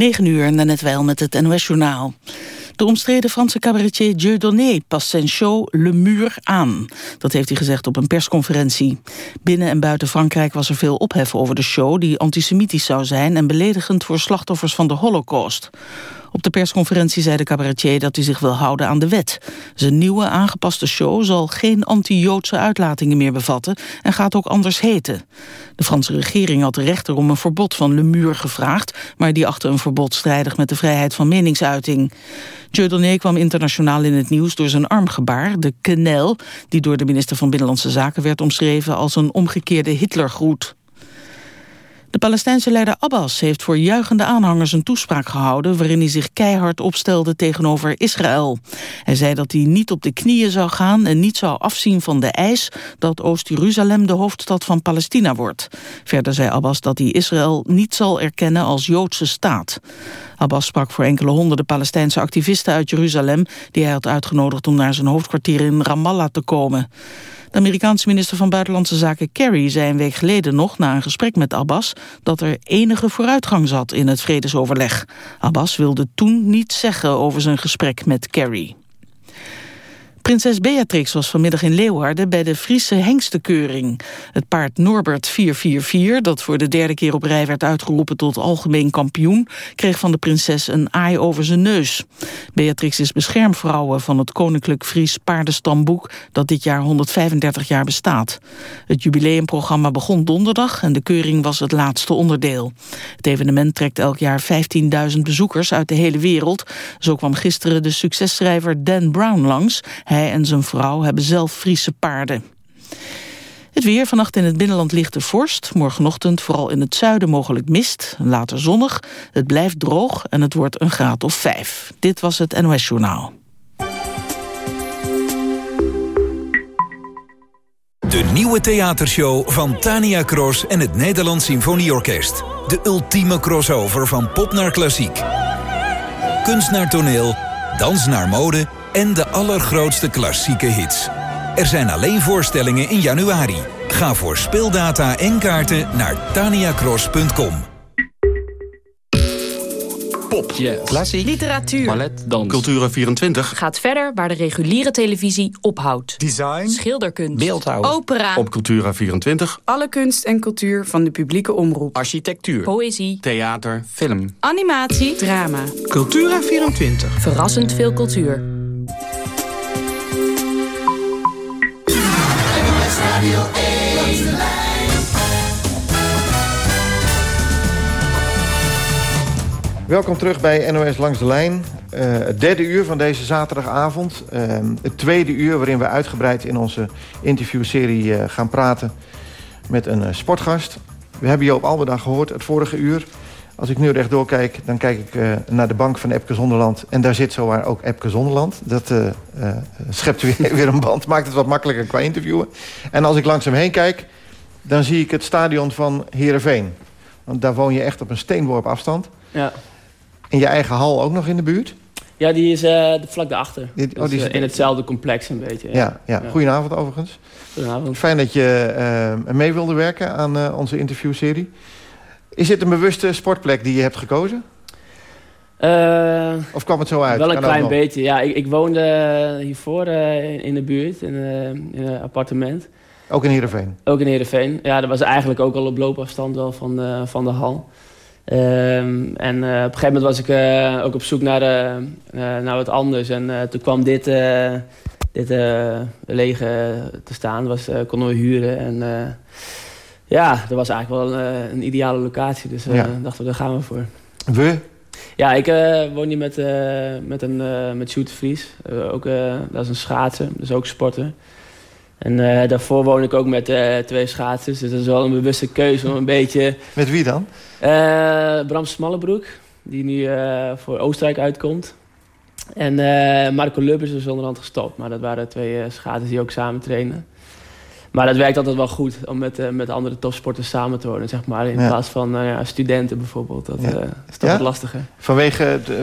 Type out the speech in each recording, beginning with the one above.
9 uur en net wel met het NOS-journaal. De omstreden Franse cabaretier Dieudonné past zijn show Le Mur aan. Dat heeft hij gezegd op een persconferentie. Binnen en buiten Frankrijk was er veel ophef over de show... die antisemitisch zou zijn en beledigend voor slachtoffers van de holocaust. Op de persconferentie zei de cabaretier dat hij zich wil houden aan de wet. Zijn nieuwe aangepaste show zal geen anti-Joodse uitlatingen meer bevatten en gaat ook anders heten. De Franse regering had de rechter om een verbod van Le Mur gevraagd, maar die achtte een verbod strijdig met de vrijheid van meningsuiting. Dieudonné kwam internationaal in het nieuws door zijn armgebaar, de quenelle, die door de minister van Binnenlandse Zaken werd omschreven als een omgekeerde Hitlergroet. De Palestijnse leider Abbas heeft voor juichende aanhangers een toespraak gehouden... waarin hij zich keihard opstelde tegenover Israël. Hij zei dat hij niet op de knieën zou gaan en niet zou afzien van de eis... dat Oost-Jeruzalem de hoofdstad van Palestina wordt. Verder zei Abbas dat hij Israël niet zal erkennen als Joodse staat. Abbas sprak voor enkele honderden Palestijnse activisten uit Jeruzalem... die hij had uitgenodigd om naar zijn hoofdkwartier in Ramallah te komen. De Amerikaanse minister van Buitenlandse Zaken Kerry zei een week geleden nog na een gesprek met Abbas dat er enige vooruitgang zat in het vredesoverleg. Abbas wilde toen niets zeggen over zijn gesprek met Kerry. Prinses Beatrix was vanmiddag in Leeuwarden bij de Friese hengstenkeuring. Het paard Norbert 444, dat voor de derde keer op rij werd uitgeroepen tot algemeen kampioen, kreeg van de prinses een aai over zijn neus. Beatrix is beschermvrouwe van het Koninklijk Fries Paardenstamboek dat dit jaar 135 jaar bestaat. Het jubileumprogramma begon donderdag en de keuring was het laatste onderdeel. Het evenement trekt elk jaar 15.000 bezoekers uit de hele wereld. Zo kwam gisteren de successchrijver Dan Brown langs. En zijn vrouw hebben zelf Friese paarden. Het weer, vannacht in het binnenland ligt de vorst. Morgenochtend vooral in het zuiden mogelijk mist. Later zonnig. Het blijft droog en het wordt een graad of vijf. Dit was het NOS Journaal. De nieuwe theatershow van Tania Cross en het Nederlands Symfonieorkest. De ultieme crossover van pop naar klassiek. Kunst naar toneel, dans naar mode en de allergrootste klassieke hits. Er zijn alleen voorstellingen in januari. Ga voor speeldata en kaarten naar taniacross.com. Pop, Klassiek, Literatuur. ballet, dans. Cultura24, Gaat verder waar de reguliere televisie ophoudt. design, Schilderkunst. Beeldhouw. Opera. op Cultura24, Alle kunst en cultuur van de publieke omroep. Architectuur. Poëzie. theater, Film. Animatie. Drama. Cultura24. Verrassend veel cultuur. Welkom terug bij NOS Langs de Lijn. Eh, het derde uur van deze zaterdagavond. Eh, het tweede uur waarin we uitgebreid in onze interviewserie eh, gaan praten met een eh, sportgast. We hebben Joop Alberda gehoord het vorige uur. Als ik nu rechtdoor kijk, dan kijk ik eh, naar de bank van Epke Zonderland. En daar zit zowaar ook Epke Zonderland. Dat eh, eh, schept weer, weer een band, maakt het wat makkelijker qua interviewen. En als ik langs hem heen kijk, dan zie ik het stadion van Heerenveen. Want daar woon je echt op een steenworp afstand. Ja. En je eigen hal ook nog in de buurt? ja, die is vlak daarachter. Die- oh, die is- in hetzelfde complex een beetje. Ja, ja. goedenavond overigens. Goedenavond. Fijn dat je mee wilde werken aan onze interviewserie. Is dit een bewuste sportplek die je hebt gekozen? Eh, Of kwam het zo uit? wel een klein beetje. Ja, ik, ik woonde hiervoor eh, in, in de buurt, in, eh, in een appartement. Ook in Heerenveen? Ook in Heerenveen. Ja, dat was eigenlijk ook al op loopafstand wel van de, van de hal. Ehm, en eh, op een gegeven moment was ik eh, ook op zoek naar, eh, eh, naar wat anders. En eh, toen kwam dit, eh, dit eh, lege te staan. Dat was, eh, konden we huren. En eh, ja, dat was eigenlijk wel eh, een ideale locatie. Dus eh, Ja. dachten we, daar gaan we voor. We? Ja, ik eh, woon hier met, met, een, met Sjoerd Vries. Ook, dat is een schaatser, dus ook sporter. En daarvoor woon ik ook met twee schaatsers. Dus dat is wel een bewuste keuze om een beetje... Met wie dan? Bram Smallebroek, die nu voor Oostenrijk uitkomt. En Marco Lubbers is onderhand gestopt. Maar dat waren twee schaatsers die ook samen trainen. Maar dat werkt altijd wel goed om met, eh, met andere topsporters samen te wonen, zeg maar. In Ja. plaats van nou ja, studenten bijvoorbeeld. Dat Ja. eh, is toch wat lastiger. Vanwege het, eh,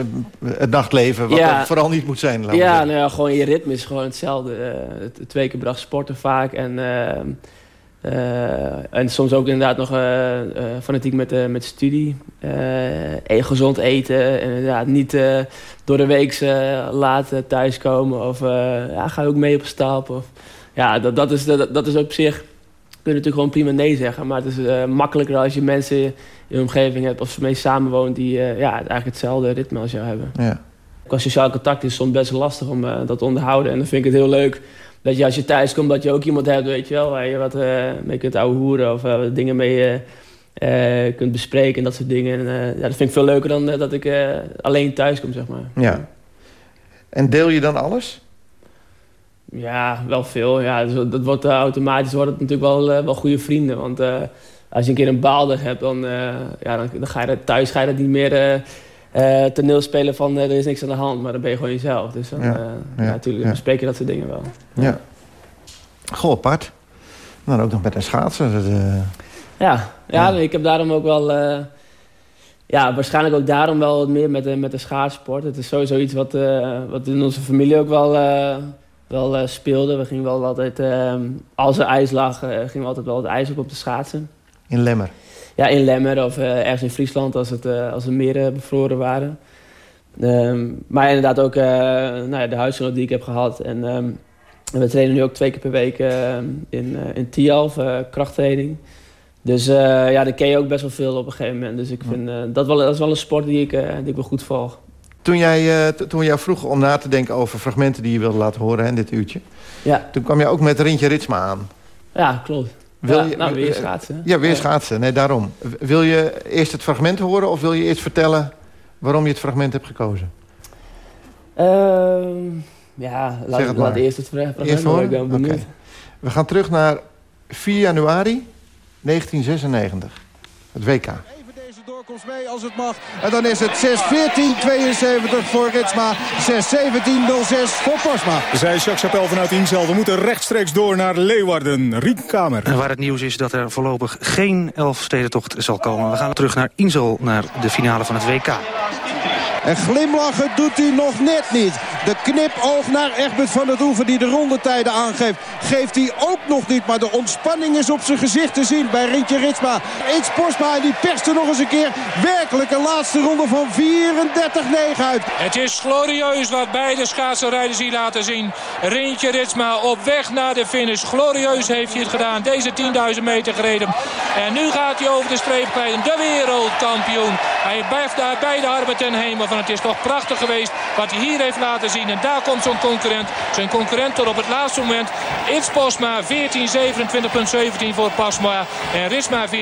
het nachtleven, wat er vooral niet moet zijn. Ja, nou ja, gewoon je ritme is gewoon hetzelfde. Het- twee keer per dag sporten vaak. En en soms ook inderdaad nog fanatiek met, met studie. Gezond eten. En inderdaad niet door de week laat thuiskomen. Of ja, ga ook mee op stap. Of, ja, dat, dat, is, dat, dat is op zich... Kun je natuurlijk gewoon prima nee zeggen. Maar het is makkelijker als je mensen in je omgeving hebt... of mee samenwoont die ja, eigenlijk hetzelfde ritme als jou hebben. Ja. Qua sociaal contact is soms best lastig om dat te onderhouden. En dan vind ik het heel leuk dat je als je thuis komt, dat je ook iemand hebt, weet je wel, waar je wat mee kunt ouwe hoeren of dingen mee uh, kunt bespreken en dat soort dingen. En, ja, dat vind ik veel leuker dan dat ik alleen thuis kom, zeg maar. Ja. En deel je dan alles? Ja, wel veel. Ja, dus dat wordt, automatisch wordt het natuurlijk wel, wel goede vrienden. Want als je een keer een baalder hebt, dan, ja, dan, dan, ga je thuis ga je dat niet meer uh, toneelspelen van er is niks aan de hand, maar dan ben je gewoon jezelf. Dus dan, ja, ja, ja, natuurlijk ja. bespreek je dat soort dingen wel. Ja. Goh, apart. Nou, ook nog met een schaatsen. Dat, ja, ja, ik heb daarom ook wel... ja, waarschijnlijk ook daarom wel wat meer met, de, met de schaatsport. Het is sowieso iets wat, wat in onze familie ook wel, wel speelde. We gingen wel altijd, als er ijs lag, gingen we altijd wel het ijs op op de schaatsen. In Lemmer? ja, in Lemmer of uh, ergens in Friesland als, het, als de meren bevroren waren. Um, maar inderdaad ook nou ja, de huisgenoot die ik heb gehad. En um, we trainen nu ook twee keer per week in, in Tialf, krachttraining. Dus ja, daar ken je ook best wel veel op een gegeven moment. Dus ik vind dat, wel, dat is wel een sport die ik, die ik wel goed volg. Toen, jij, toen we jou vroegen om na te denken over fragmenten die je wilde laten horen in dit uurtje... Ja. toen kwam je ook met Rintje Ritsma aan. Ja, klopt. Wil je, nou, weer schaatsen. Ja, weer schaatsen. Nee, daarom. Wil je eerst het fragment horen of wil je eerst vertellen waarom je het fragment hebt gekozen? Uh, ja, laat, laat eerst het fragment eerst horen. Ik ben benieuwd. Okay. We gaan terug naar 4 januari 1996. Het WK mee als het mag. En dan is het 6-14-72 voor Ritsma. 6-17-06 voor Posma. Zij Jacques Chapelle vanuit Insel. We moeten rechtstreeks door naar Leeuwarden. Riek Kamer. Waar het nieuws is dat er voorlopig geen Elfstedentocht zal komen. We gaan terug naar Insel, naar de finale van het WK. En glimlachen doet hij nog net niet. De knipoog naar Egbert van der Oeven die de rondetijden aangeeft. Geeft hij ook nog niet. Maar de ontspanning is op zijn gezicht te zien bij Rintje Ritsma. Eens Porsma en die perste nog eens een keer. Werkelijk een laatste ronde van 34-9 uit. Het is glorieus wat beide schaatsenrijders hier laten zien. Rintje Ritsma op weg naar de finish. Glorieus heeft hij het gedaan. Deze 10.000 meter gereden. En nu gaat hij over de streep krijgen. De wereldkampioen. Hij blijft daar bij de Harbe ten hemel van het is toch prachtig geweest wat hij hier heeft laten zien. En daar komt zo'n concurrent. Zijn concurrent tot op het laatste moment. It's Posma 14.27.17 voor Pasma. En Risma 14.22.30.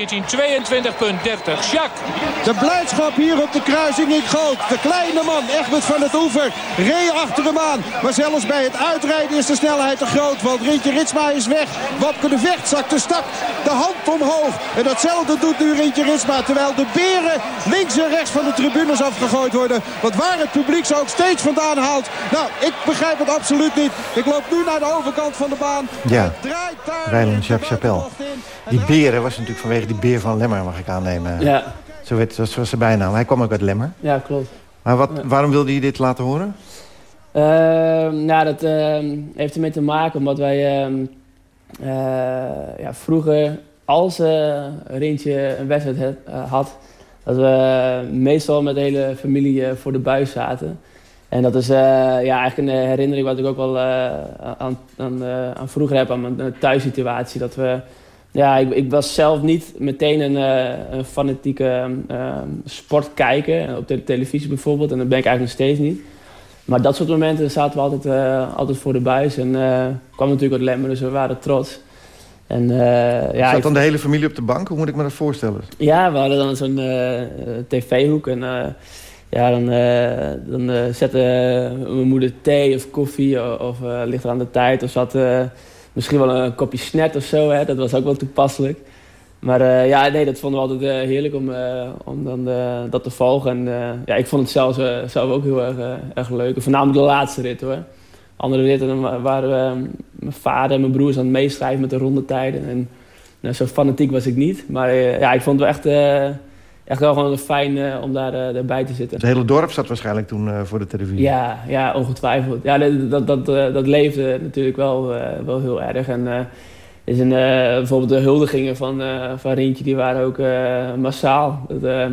Jacques. De blijdschap hier op de kruising in Goot. De kleine man, Egbert van het Oever, reed achter hem aan. Maar zelfs bij het uitrijden is de snelheid te groot. Want Rintje Ritsma is weg. Wapke de Vecht zakt de stak de hand omhoog. En datzelfde doet nu Rintje Ritsma. Terwijl de beren links en rechts van de tribunes afgegooid worden. Want waar het publiek ze ook steeds vandaan haalt. Nou, ik begrijp het absoluut niet. Ik loop nu naar de overkant van de baan. Ja, Rijland Jacques Chapelle. Die beren was natuurlijk vanwege die beer van Lemmer, mag ik aannemen. Ja. Zo, werd, zo was zijn bijnaam. Hij kwam ook uit Lemmer. Ja, klopt. Maar wat, waarom wilde je dit laten horen? Uh, nou, dat uh, heeft ermee te maken omdat wij uh, ja, vroeger, als Rintje een wedstrijd had, dat we meestal met de hele familie eh, voor de buis zaten. En dat is uh, ja, eigenlijk een herinnering wat ik ook wel aan, aan, vroeger heb, aan mijn thuissituatie. Dat we, ja, ik, ik was zelf niet meteen een, een fanatieke sportkijker, op de televisie bijvoorbeeld. En dat ben ik eigenlijk nog steeds niet. Maar dat soort momenten zaten we altijd, altijd voor de buis. En kwam natuurlijk uit Lemmer, dus we waren trots. En, uh, ja, Zat dan de hele familie op de bank? Hoe moet ik me dat voorstellen? Ja, we hadden dan zo'n uh, tv-hoek. En uh, ja, dan, dan zette mijn moeder thee of koffie. Of ligt er aan de tijd. Of zat misschien wel een kopje snet of zo. Hè. Dat was ook wel toepasselijk. Maar ja, nee, dat vonden we altijd heerlijk om, om dan, dat te volgen. En ja, ik vond het zelf, zelf ook heel erg, erg leuk. Voornamelijk de laatste rit hoor andere ritten waren we, mijn vader en mijn broers aan het meeschrijven met de rondetijden. En nou, zo fanatiek was ik niet. Maar uh, ja, ik vond het echt, uh, echt wel gewoon fijn uh, om daar erbij te zitten. Het hele dorp zat waarschijnlijk toen voor de televisie. Ja, ja ongetwijfeld. Ja, dat, dat, dat, dat leefde natuurlijk wel, wel heel erg. En is een, bijvoorbeeld de huldigingen van, van Rintje, die waren ook massaal. Dat,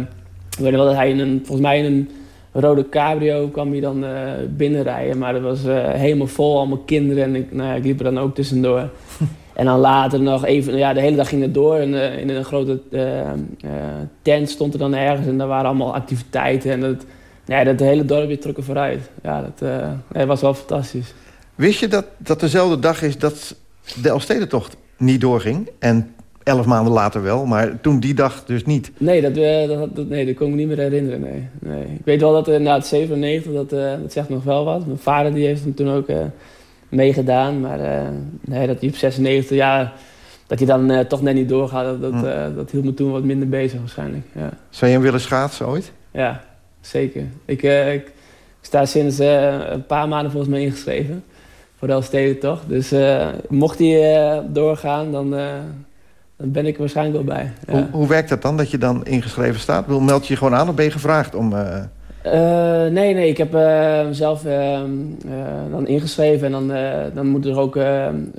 ik weet wel dat hij in een, volgens mij in een rode cabrio kwam hij dan binnenrijden. Maar dat was helemaal vol, allemaal kinderen. En ik, nou ja, ik liep er dan ook tussendoor. En dan later nog even, ja, de hele dag ging het door. En uh, in een grote uh, uh, tent stond er dan ergens en daar waren allemaal activiteiten. En dat, ja, dat hele dorp weer trokken vooruit. Ja, dat was wel fantastisch. Wist je dat, dat dezelfde dag is dat de Elfstedentocht niet doorging? En elf maanden later wel, maar toen die dag dus niet? Nee, dat, dat, dat, nee, dat kon ik me niet meer herinneren, nee. nee. Ik weet wel dat na het 97, dat, dat zegt nog wel wat. Mijn vader die heeft hem toen ook meegedaan. Maar uh, nee, dat hij op 96 jaar... dat hij dan uh, toch net niet doorgaat, dat, dat, uh, dat hield me toen wat minder bezig waarschijnlijk. Ja. Zou je hem willen schaatsen ooit? Ja, zeker. Ik, ik, ik sta sinds een paar maanden volgens mij ingeschreven. Voor de Elfsteden toch. Dus mocht hij doorgaan, dan, dan ben ik waarschijnlijk wel bij. Ja. Hoe, hoe, werkt dat dan, dat je dan ingeschreven staat? Meld je je gewoon aan of ben je gevraagd om... Uh, nee, nee, ik heb mezelf uh, dan ingeschreven. En dan, dan moeten er ook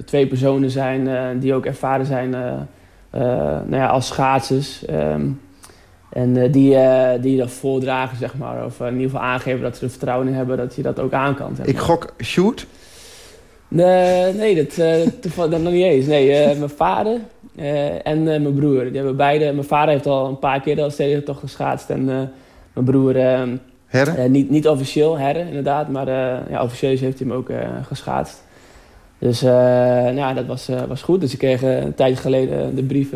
twee personen zijn die ook ervaren zijn nou ja, als schaatsers. Um, en die, die dat voordragen, zeg maar. Of in ieder geval aangeven dat ze er vertrouwen in hebben dat je dat ook aan kan. Ik gok shoot? Nee, nee dat, dat, dat nog niet eens. Nee, mijn vader en mijn broer. Die hebben beide, mijn vader heeft al een paar keer de toch geschaatst. En mijn broer ehm, Herren? Uh, niet, niet officieel herren, inderdaad. Maar uh, ja, officieus heeft hij hem ook uh, geschaatst. Dus nou, dat was, was goed. Dus ik kreeg een tijd geleden de brief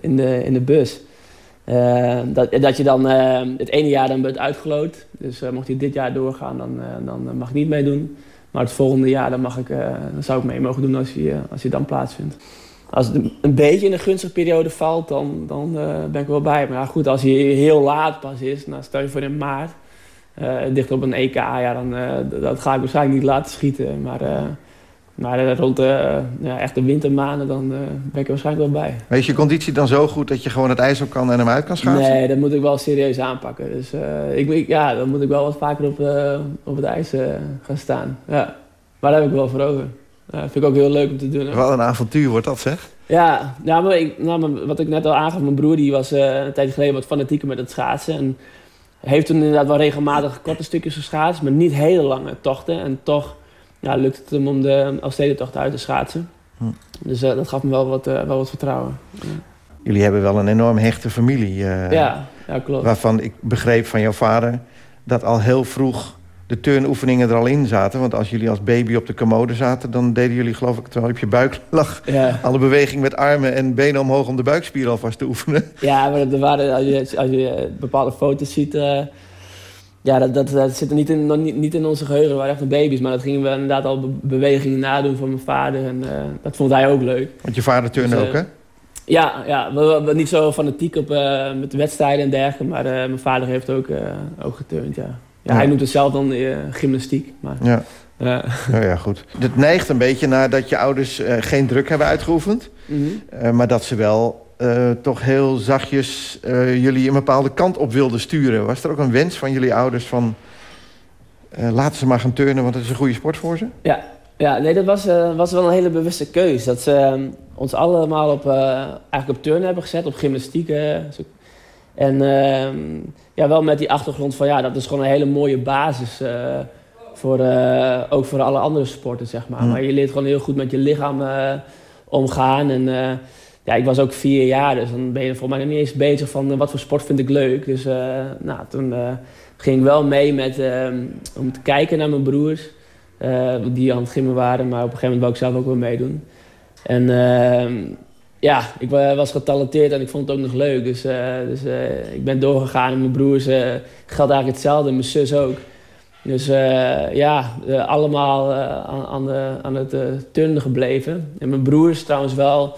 in, de, in de bus. dat, dat je dan het ene jaar dan bent uitgeloot. Dus mocht hij dit jaar doorgaan, dan, dan mag ik niet meedoen. Maar het volgende jaar dan mag ik, dan zou ik mee mogen doen als hij, als hij dan plaatsvindt als het een beetje in een gunstige periode valt, dan, dan uh, ben ik wel bij. Maar ja, goed, als hij heel laat pas is, nou, stel je voor in maart, dicht op een EK, ja, dan dat ga ik waarschijnlijk niet laten schieten. Maar, maar rond de ja, echte wintermaanden, dan ben ik er waarschijnlijk wel bij. Maar is je conditie dan zo goed dat je gewoon het ijs op kan en hem uit kan schaatsen? Nee, dat moet ik wel serieus aanpakken. Dus ik, ik, ja, dan moet ik wel wat vaker op, op het ijs gaan staan. Ja. Maar daar heb ik wel voor over. Dat vind ik ook heel leuk om te doen. Hè? Wat een avontuur wordt dat, zeg. Ja, ja maar, ik, nou, wat ik net al aangaf, mijn broer die was een tijd geleden wat fanatieker met het schaatsen. En heeft toen inderdaad wel regelmatig korte stukjes geschaatst, maar niet hele lange tochten. En toch ja, lukt het hem om de Elfstedentocht uit te schaatsen. Hm. Dus uh, dat gaf me wel wat, uh, wel wat vertrouwen. Ja. Jullie hebben wel een enorm hechte familie. ja, ja, klopt. Waarvan ik begreep van jouw vader dat al heel vroeg de turnoefeningen er al in zaten. Want als jullie als baby op de commode zaten... dan deden jullie, geloof ik, terwijl je op je buik lag... Ja. alle beweging met armen en benen omhoog om de buikspier alvast te oefenen. Ja, maar er waren, als, je, als je bepaalde foto's ziet... Ja, dat, dat, dat zit er niet in, niet, niet in onze geheugen. We waren echt baby's. Maar dat gingen we inderdaad al bewegingen nadoen van mijn vader. En uh, dat vond hij ook leuk. Want je vader turnen dus, ook, hè? Ja, ja we, we, niet zo fanatiek op, uh, met wedstrijden en dergelijke. Maar mijn vader heeft ook, ook geturnd, ja. Ja, Hij noemt het zelf dan gymnastiek. Maar, ja. Nou ja, goed. Het neigt een beetje naar dat je ouders geen druk hebben uitgeoefend. Mm -hmm. maar dat ze wel toch heel zachtjes jullie een bepaalde kant op wilden sturen. Was er ook een wens van jullie ouders van... laten ze maar gaan turnen, want het is een goede sport voor ze? Ja, ja nee, dat was, was wel een hele bewuste keus. Dat ze ons allemaal op, eigenlijk op turnen hebben gezet, op gymnastiek. En ehm, ja, wel met die achtergrond van ja, dat is gewoon een hele mooie basis. Voor, ook voor alle andere sporten, zeg maar. Mm. Maar je leert gewoon heel goed met je lichaam omgaan. En ja, ik was ook vier jaar, dus dan ben je volgens mij niet eens bezig van wat voor sport vind ik leuk. Dus nou, toen ging ik wel mee met, om te kijken naar mijn broers. die aan het gimmen waren, maar op een gegeven moment wou ik zelf ook wel meedoen. En ehm, ja, ik was getalenteerd en ik vond het ook nog leuk. Dus, dus ik ben doorgegaan en mijn broers geldt eigenlijk hetzelfde, mijn zus ook. Dus ja, allemaal aan, de, aan het turnen gebleven. En mijn broer is trouwens wel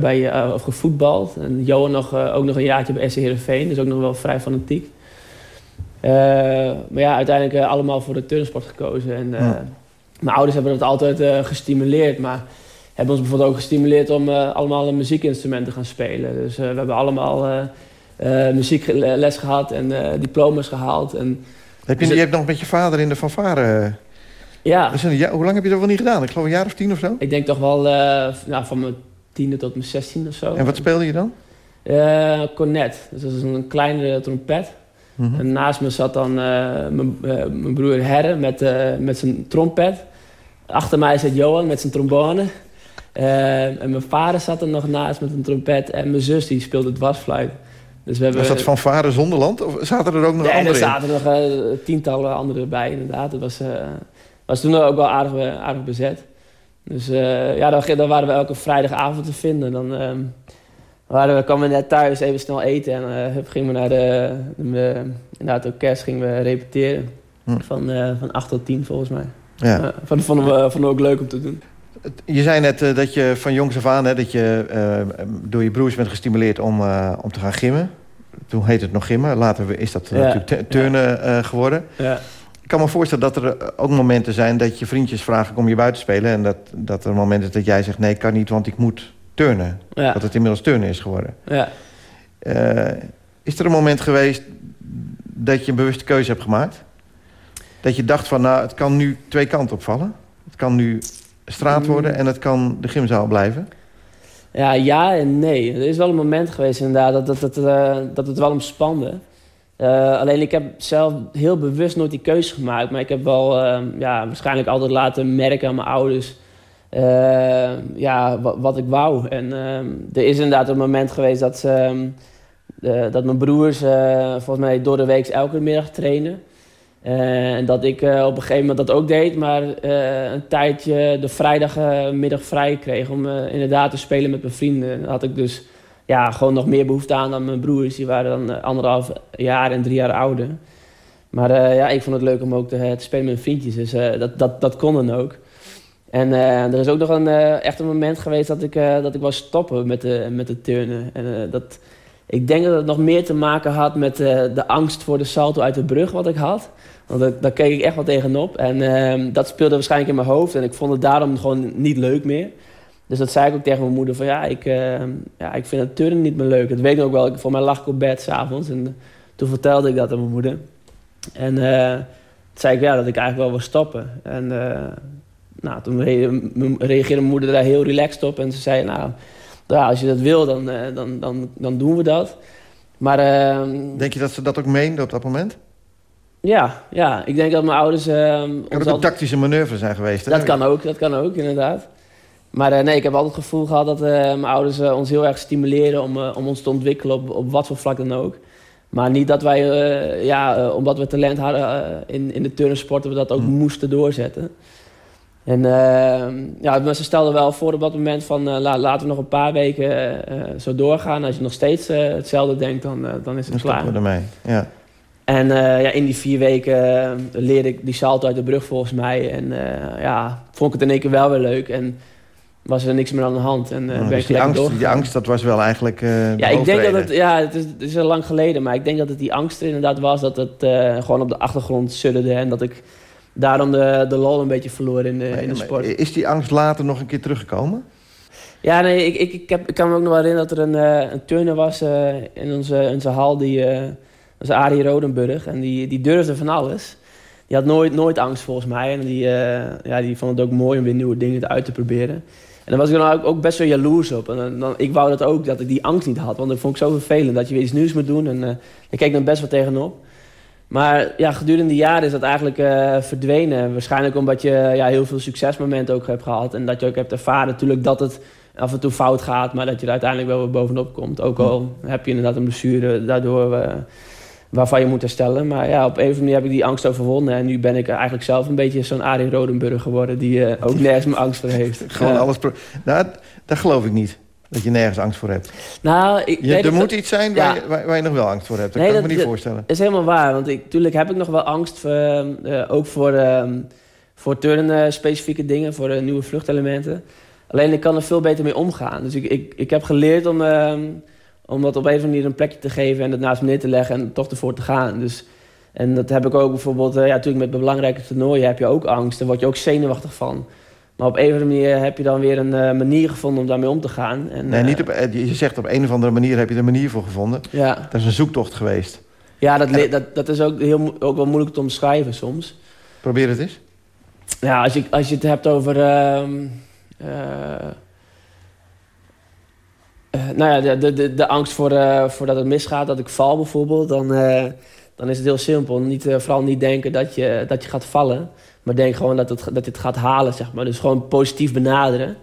bij, of gevoetbald. En Johan nog, ook nog een jaartje bij SC Heerenveen, dus ook nog wel vrij fanatiek. maar ja, uiteindelijk allemaal voor de turnsport gekozen. En, Mijn ouders hebben dat altijd gestimuleerd, maar hebben ons bijvoorbeeld ook gestimuleerd om uh, allemaal een muziekinstrument te gaan spelen. Dus uh, we hebben allemaal uh, muziekles gehad en diploma's gehaald. En heb je, dus je hebt nog met je vader in de fanfare Ja. Dat is een, ja, hoe lang heb je dat wel niet gedaan? Ik geloof een jaar of tien of zo? Ik denk toch wel uh, nou, van mijn tiende tot mijn zestiende of zo. En wat speelde je dan? Uh, cornet. Dus dat is een kleine trompet. Mm -hmm. En naast me zat dan mijn broer Herre met, met zijn trompet. Achter mij zat Johan met zijn trombone. en mijn vader zat er nog naast met een trompet. En mijn zus die speelde dwarsfluit. Dus we hebben... Was dat van Vader Zonderland? Of zaten er ook nog nee, andere er zaten nog uh, tientallen anderen bij, inderdaad. Het was, uh, was toen ook wel aardig, aardig bezet. Dus uh, ja, dan, dan, waren we elke vrijdagavond te vinden. Dan um, waren we, kwamen we net thuis, even snel eten. En uh, gingen we naar de, de, het orkest gingen we repeteren. Hm. Van, van 8 tot 10 volgens mij. Ja. van, vonden, we, vonden we ook leuk om te doen. Je zei net uh, dat je van jongs af aan hè, dat je uh, door je broers bent gestimuleerd om, uh, om te gaan gimmen. Toen heette het nog gimmen. Later is dat ja. natuurlijk turnen geworden. Ja. Ik kan me voorstellen dat er ook momenten zijn dat je vriendjes vragen om je buiten te spelen. En dat, dat er momenten is dat jij zegt nee, ik kan niet, want ik moet turnen. Dat het inmiddels turnen is geworden. is er een moment geweest dat je een bewuste keuze hebt gemaakt? Dat je dacht van nou, het kan nu twee kanten opvallen. Het kan nu straat worden en het kan de gymzaal blijven? Ja, ja en nee. Er is wel een moment geweest inderdaad dat, dat, dat, uh, dat het wel omspande. Uh, alleen ik heb zelf heel bewust nooit die keuze gemaakt. Maar ik heb wel uh, ja, waarschijnlijk altijd laten merken aan mijn ouders... ja, wat, ik wou. En er is inderdaad een moment geweest dat, ze, dat mijn broers volgens mij door de week elke middag trainen... En dat ik op een gegeven moment dat ook deed, maar een tijdje de vrijdagmiddag vrij kreeg om inderdaad te spelen met mijn vrienden. Had ik dus ja, gewoon nog meer behoefte aan dan mijn broers. Die waren dan anderhalf jaar en drie jaar ouder. Maar ja, ik vond het leuk om ook te, te spelen met mijn vriendjes, dus dat, dat, dat kon dan ook. En er is ook nog een, echt een moment geweest dat ik, dat ik was stoppen met de, met de turnen. En dat, ik denk dat het nog meer te maken had met de angst voor de salto uit de brug wat ik had. Want daar, keek ik echt wel tegenop. En uh, dat speelde waarschijnlijk in mijn hoofd. En ik vond het daarom gewoon niet leuk meer. Dus dat zei ik ook tegen mijn moeder. Van ja, ik, uh, ja, ik vind het turnen niet meer leuk. Dat weet ik ook wel. Ik, voor mij lag ik op bed s'avonds. En toen vertelde ik dat aan mijn moeder. En uh, toen zei ik ja, dat ik eigenlijk wel wil stoppen. En eh, nou, toen reageerde mijn moeder daar heel relaxed op. En ze zei, nou, ja, als je dat wil, dan, dan, dan, dan doen we dat. Maar, ehm, Denk je dat ze dat ook meende op dat moment? Ja, ja, ik denk dat mijn ouders... Uh, kan het ook tactische manoeuvre zijn geweest? Hè? Dat kan ook, dat kan ook, inderdaad. Maar uh, nee, ik heb altijd het gevoel gehad dat uh, mijn ouders ons heel erg stimuleren... om, om ons te ontwikkelen op, op wat voor vlak dan ook. Maar niet dat wij, ja, omdat we talent hadden in, in de turnsport... we dat ook hm. moesten doorzetten. En ehm, ja, ze stelden wel voor op dat moment van... La, laten we nog een paar weken zo doorgaan. Als je nog steeds hetzelfde denkt, dan, dan is het dan klaar. ermee, ja. En ja, in die vier weken leerde ik die salto uit de brug volgens mij. En ja, vond ik het in één keer wel weer leuk. En was er niks meer aan de hand. En, oh, dus die, angst, die angst, dat was wel eigenlijk Ja, ik denk dat het... Ja, het is, het is al lang geleden. Maar ik denk dat het die angst er inderdaad was. Dat het gewoon op de achtergrond sudderde. En dat ik daarom de, de lol een beetje verloor in de, in de sport. Is die angst later nog een keer teruggekomen? Ja, nee, ik, ik, ik, heb, ik kan me ook nog wel herinneren dat er een, een turner was in onze, onze hal... die is Arie Rodenburg. En die, die durfde van alles. Die had nooit, nooit angst volgens mij. En die, uh, ja, die vond het ook mooi om weer nieuwe dingen uit te proberen. En daar was ik dan ook, best wel jaloers op. En dan, dan, ik wou dat ook, dat ik die angst niet had. Want dat vond ik zo vervelend, dat je weer iets nieuws moet doen. En uh, ik keek dan best wel tegenop. Maar ja, gedurende de jaren is dat eigenlijk uh, verdwenen. Waarschijnlijk omdat je ja, heel veel succesmomenten ook hebt gehad. En dat je ook hebt ervaren natuurlijk dat het af en toe fout gaat. Maar dat je er uiteindelijk wel weer bovenop komt. Ook al heb je inderdaad een blessure daardoor waarvan je moet herstellen. Maar ja, op een of andere manier heb ik die angst overwonnen. En nu ben ik eigenlijk zelf een beetje zo'n Arie Rodenburg geworden... die uh, ook nergens meer angst voor heeft. Gewoon alles... Nou, dat geloof ik niet. Dat je nergens angst voor hebt. Nou, ik, je, er moet iets zijn waar, je, waar, waar, je nog wel angst voor hebt. Dat kan ik me niet dat, voorstellen. Dat is helemaal waar. Want ik, natuurlijk heb ik nog wel angst voor, uh, ook voor, uh, voor turnen-specifieke dingen. Voor nieuwe vluchtelementen. Alleen ik kan er veel beter mee omgaan. Dus ik, ik, ik heb geleerd om ehm, om dat op een of andere manier een plekje te geven en het naast me neer te leggen en toch ervoor te gaan. Dus, en dat heb ik ook bijvoorbeeld, uh, ja, natuurlijk met belangrijke toernooien heb je ook angst. Daar word je ook zenuwachtig van. Maar op een of andere manier heb je dan weer een uh, manier gevonden om daarmee om te gaan. En, nee, niet op, eh, je zegt op een of andere manier heb je er een manier voor gevonden. Ja. Dat is een zoektocht geweest. Ja, dat, dat, dat is ook, heel, ook wel moeilijk te omschrijven soms. Probeer het eens. ja, als je, als je het hebt over... ehm, eh, eh, nou ja, de, de, de, angst voor, eh, voor dat het misgaat, dat ik val bijvoorbeeld... dan, eh, dan is het heel simpel. Niet, vooral niet denken dat je, dat je gaat vallen. Maar denk gewoon dat, het, dat je het gaat halen, zeg maar. Dus gewoon positief benaderen.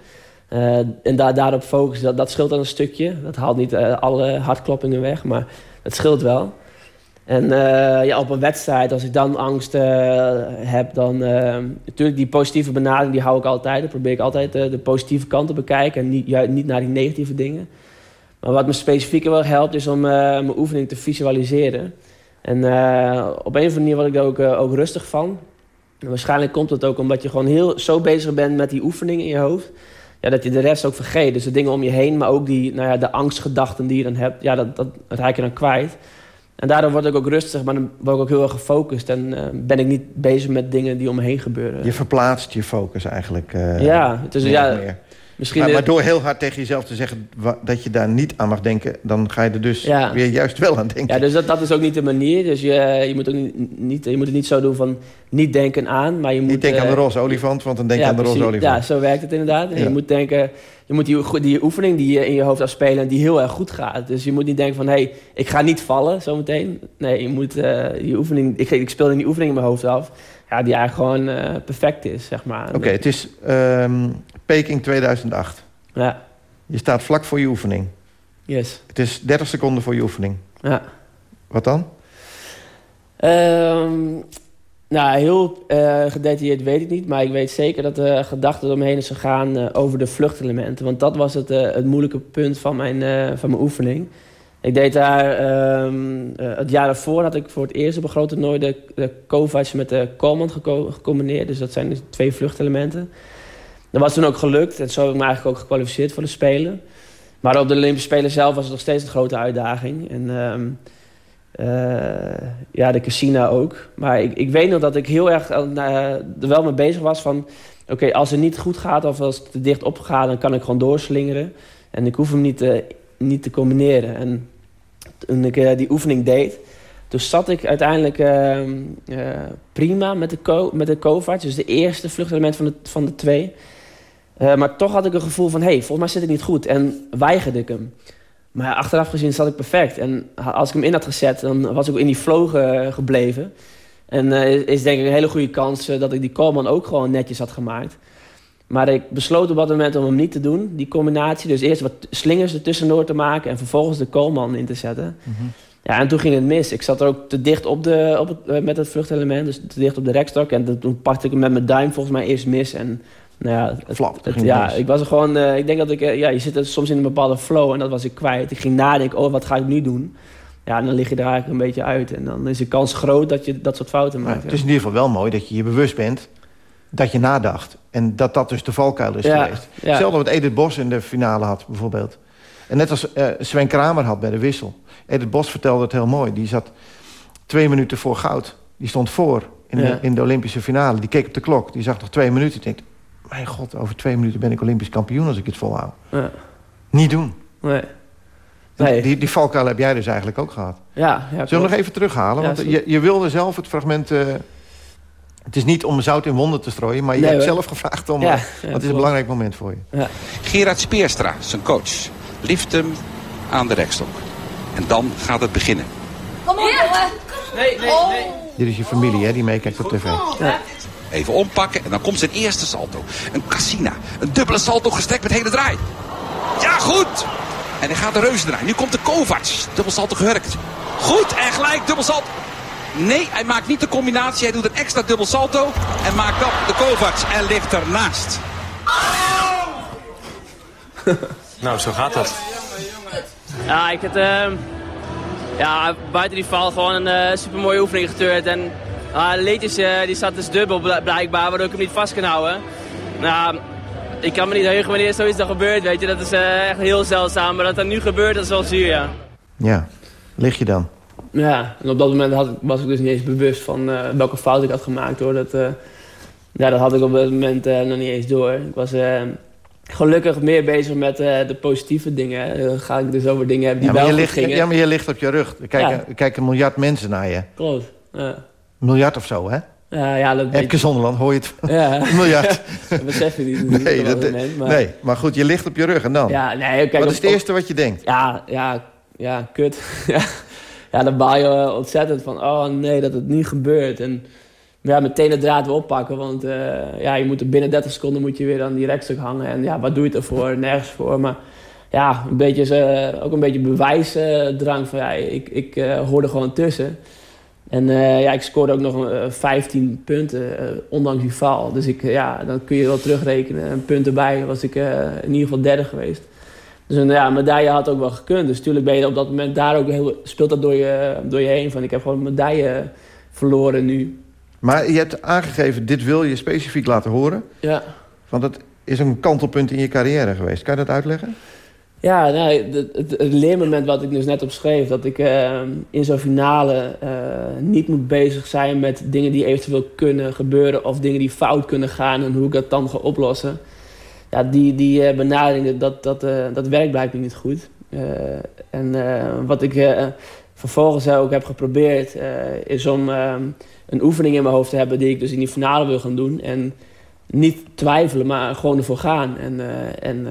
En daar, daarop focussen, dat, dat scheelt dan een stukje. Dat haalt niet alle hartkloppingen weg, maar dat scheelt wel. En eh, ja, op een wedstrijd, als ik dan angst eh, heb, dan... eh, natuurlijk, die positieve benadering, die hou ik altijd. Dan probeer ik altijd de positieve kant te bekijken en niet, niet naar die negatieve dingen. Maar wat me specifiek wel helpt, is om mijn oefening te visualiseren. En op een of andere manier word ik daar ook, ook rustig van. En waarschijnlijk komt het ook omdat je gewoon heel zo bezig bent met die oefening in je hoofd. Ja, dat je de rest ook vergeet. Dus de dingen om je heen, maar ook die, nou ja, de angstgedachten die je dan hebt. Ja, dat, dat, dat raak je dan kwijt. En daardoor word ik ook rustig, maar dan word ik ook heel erg gefocust. En eh, ben ik niet bezig met dingen die om me heen gebeuren. Je verplaatst je focus eigenlijk. eh, Ja, dus ja, meer. Misschien... Maar, maar door heel hard tegen jezelf te zeggen dat je daar niet aan mag denken... dan ga je er dus Ja. weer juist wel aan denken. Ja, dus dat, dat is ook niet de manier. Dus je, je, moet ook niet, je moet het niet zo doen van niet denken aan, maar je moet... Niet denken aan de eh, roze olifant, want dan denk je ja, aan de roze olifant. Ja, zo werkt het inderdaad. En Ja. Je moet denken, je moet die, die oefening die je in je hoofd afspelen... en die heel erg goed gaat. Dus je moet niet denken van, hé, hey, ik ga niet vallen zometeen. Nee, je moet eh, die oefening... Ik, ik speel die oefening in mijn hoofd af. Ja, die eigenlijk gewoon eh, perfect is, zeg maar. Oké, het is ehm, Peking 2008. Ja, Je staat vlak voor je oefening. yes. Het is 30 seconden voor je oefening. Ja. Wat dan? Ehm, nou, heel eh, gedetailleerd weet ik niet. Maar ik weet zeker dat de gedachten omheen is gegaan eh, over de vluchtelementen. Want dat was het, eh, het moeilijke punt van mijn, van mijn oefening. Ik deed daar... ehm, eh, het jaar daarvoor had ik voor het eerst op een groot toernooi... de, de Kovacs met de Coleman geco- gecombineerd. Dus dat zijn dus twee vluchtelementen. Dat was toen ook gelukt. En zo heb ik me eigenlijk ook gekwalificeerd voor de Spelen. Maar op de Olympische Spelen zelf was het nog steeds een grote uitdaging. En... ehm, eh, ja, de casino ook. Maar ik, ik weet nog dat ik heel erg eh, er wel mee bezig was van... Oké, als het niet goed gaat of als het te dicht opgaat... dan kan ik gewoon doorslingeren. En ik hoef hem niet, te niet te combineren. En toen ik eh, die oefening deed... toen zat ik uiteindelijk ehm, eh, prima met de, co met de Kovacs. Dus de eerste vluchtelement van de, van de twee. Eh, maar toch had ik een gevoel van... hé, hey, volgens mij zit het niet goed. En weigerde ik hem. Maar achteraf gezien zat ik perfect. En als ik hem in had gezet, dan was ik ook in die flow ge- gebleven. En eh, is denk ik een hele goede kans eh, dat ik die Coleman ook gewoon netjes had gemaakt. Maar ik besloot op dat moment om hem niet te doen, die combinatie. Dus eerst wat slingers ertussendoor te maken en vervolgens de Coleman in te zetten. Ja, en toen ging het mis. Ik zat er ook te dicht op de, op het, met het vluchtelement, dus te dicht op de rekstok. En toen pakte ik hem met mijn duim volgens mij eerst mis. En nou ja, het, Flap, het- ja mis. ik was er gewoon, eh, ik denk dat ik, eh, ja, je zit er soms in een bepaalde flow en dat was ik kwijt. Ik ging nadenken, oh, wat ga ik nu doen? Ja, en dan lig je er eigenlijk een beetje uit. En dan is de kans groot dat je dat soort fouten maakt. het is in ieder geval wel mooi dat je je bewust bent dat je nadacht. En dat dat dus de valkuil is Ja, geweest. ja. Hetzelfde wat Edith Bos in de finale had, bijvoorbeeld. En net als eh, Sven Kramer had bij de wissel. Edith Bos vertelde het heel mooi. Die zat twee minuten voor goud. Die stond voor in, de, in de Olympische finale. Die keek op de klok. Die zag nog twee minuten. Die denkt, mijn god, over twee minuten ben ik Olympisch kampioen als ik het volhoud. Ja. Niet doen. Nee. Nee. Die, die valkuil heb jij dus eigenlijk ook gehad. Ja, ja, Zullen we nog even terughalen? Ja, Want je, je wilde zelf het fragment... eh, het is niet om zout in wonden te strooien... maar je Nee, hebt hoor. zelf gevraagd om... Ja, eh, ja, wat is een belangrijk moment voor je? Gerard Speerstra, zijn coach, lift hem aan de rekstok. En dan gaat het beginnen. Kom op, jongen. Nee, nee, nee. Dit is je familie, hè, die meekijkt op tv. Even ompakken en dan komt zijn eerste salto. Een Cassina. Een dubbele salto gestrekt met hele draai. Ja, goed! En hij gaat de reuzen draaien. Nu komt de Kovacs. Dubbel salto gehurkt. Goed en gelijk dubbel salto. Nee, hij maakt niet de combinatie. Hij doet een extra dubbel salto. En maakt op de Kovacs en ligt ernaast. Nou, zo gaat dat. Ja, ik heb ehm, ja, buiten die val gewoon een eh super mooie oefening geturnd. En ah, de leedjes eh, die zat dus dubbel bl- blijkbaar, waardoor ik hem niet vast kan houden. Nou, ik kan me niet heugen wanneer zoiets dan gebeurt, weet je. Dat is eh, echt heel zeldzaam, maar dat dat nu gebeurt, dat is wel zuur, ja. Ja, lig je dan? Ja, en op dat moment had ik, was ik dus niet eens bewust van eh, welke fout ik had gemaakt hoor. Dat, eh, ja, dat had ik op dat moment eh, nog niet eens door. Ik was gelukkig meer bezig met eh, de positieve dingen. Dan ga ik dus over dingen hebben die Ja maar, je wel ligt, gingen. ja, maar je ligt op je rug. Er kijken, Ja. kijken een miljard mensen naar je. Klopt, ja. Miljard of zo, hè? Ja, ja, Epke Zonderland, hoor je het? Ja. Een miljard. dat besef je niet. niet Nee, dat, moment, maar... nee, maar goed, je ligt op je rug en dan? Ja, nee, kijk, wat is het eerste wat je denkt? Ja, ja, ja, kut. ja, dan baal je ontzettend van, oh nee, dat het niet gebeurt. En ja, meteen de draad weer oppakken, want eh, ja, je moet er binnen 30 seconden moet je weer aan die rekstuk hangen. En ja, wat doe je ervoor? Nergens voor. Maar ja, een beetje, ook een beetje bewijsdrang van, ja, ik, ik eh, hoor er gewoon tussen. En eh, ja, ik scoorde ook nog eh, 15 punten, eh, ondanks die val. Dus ik, eh, ja, dan kun je wel terugrekenen. Een punt erbij was ik eh, in ieder geval derde geweest. Dus een ja, medaille had ook wel gekund. Dus natuurlijk ben je op dat moment daar ook heel, speelt dat door je, door je heen. Van ik heb gewoon een medaille verloren nu. Maar je hebt aangegeven, dit wil je specifiek laten horen. Ja. Want het is een kantelpunt in je carrière geweest. Kan je dat uitleggen? Ja, nou, het, het, leermoment wat ik dus net opschreef... dat ik eh, in zo'n finale eh, niet moet bezig zijn met dingen die eventueel kunnen gebeuren... of dingen die fout kunnen gaan en hoe ik dat dan ga oplossen. Ja, die, die eh, benadering, dat, dat, eh, dat werkt blijkbaar niet goed. En wat ik vervolgens ook heb geprobeerd... is om eh, een oefening in mijn hoofd te hebben... die ik dus in die finale wil gaan doen. En niet twijfelen, maar gewoon ervoor gaan. En, en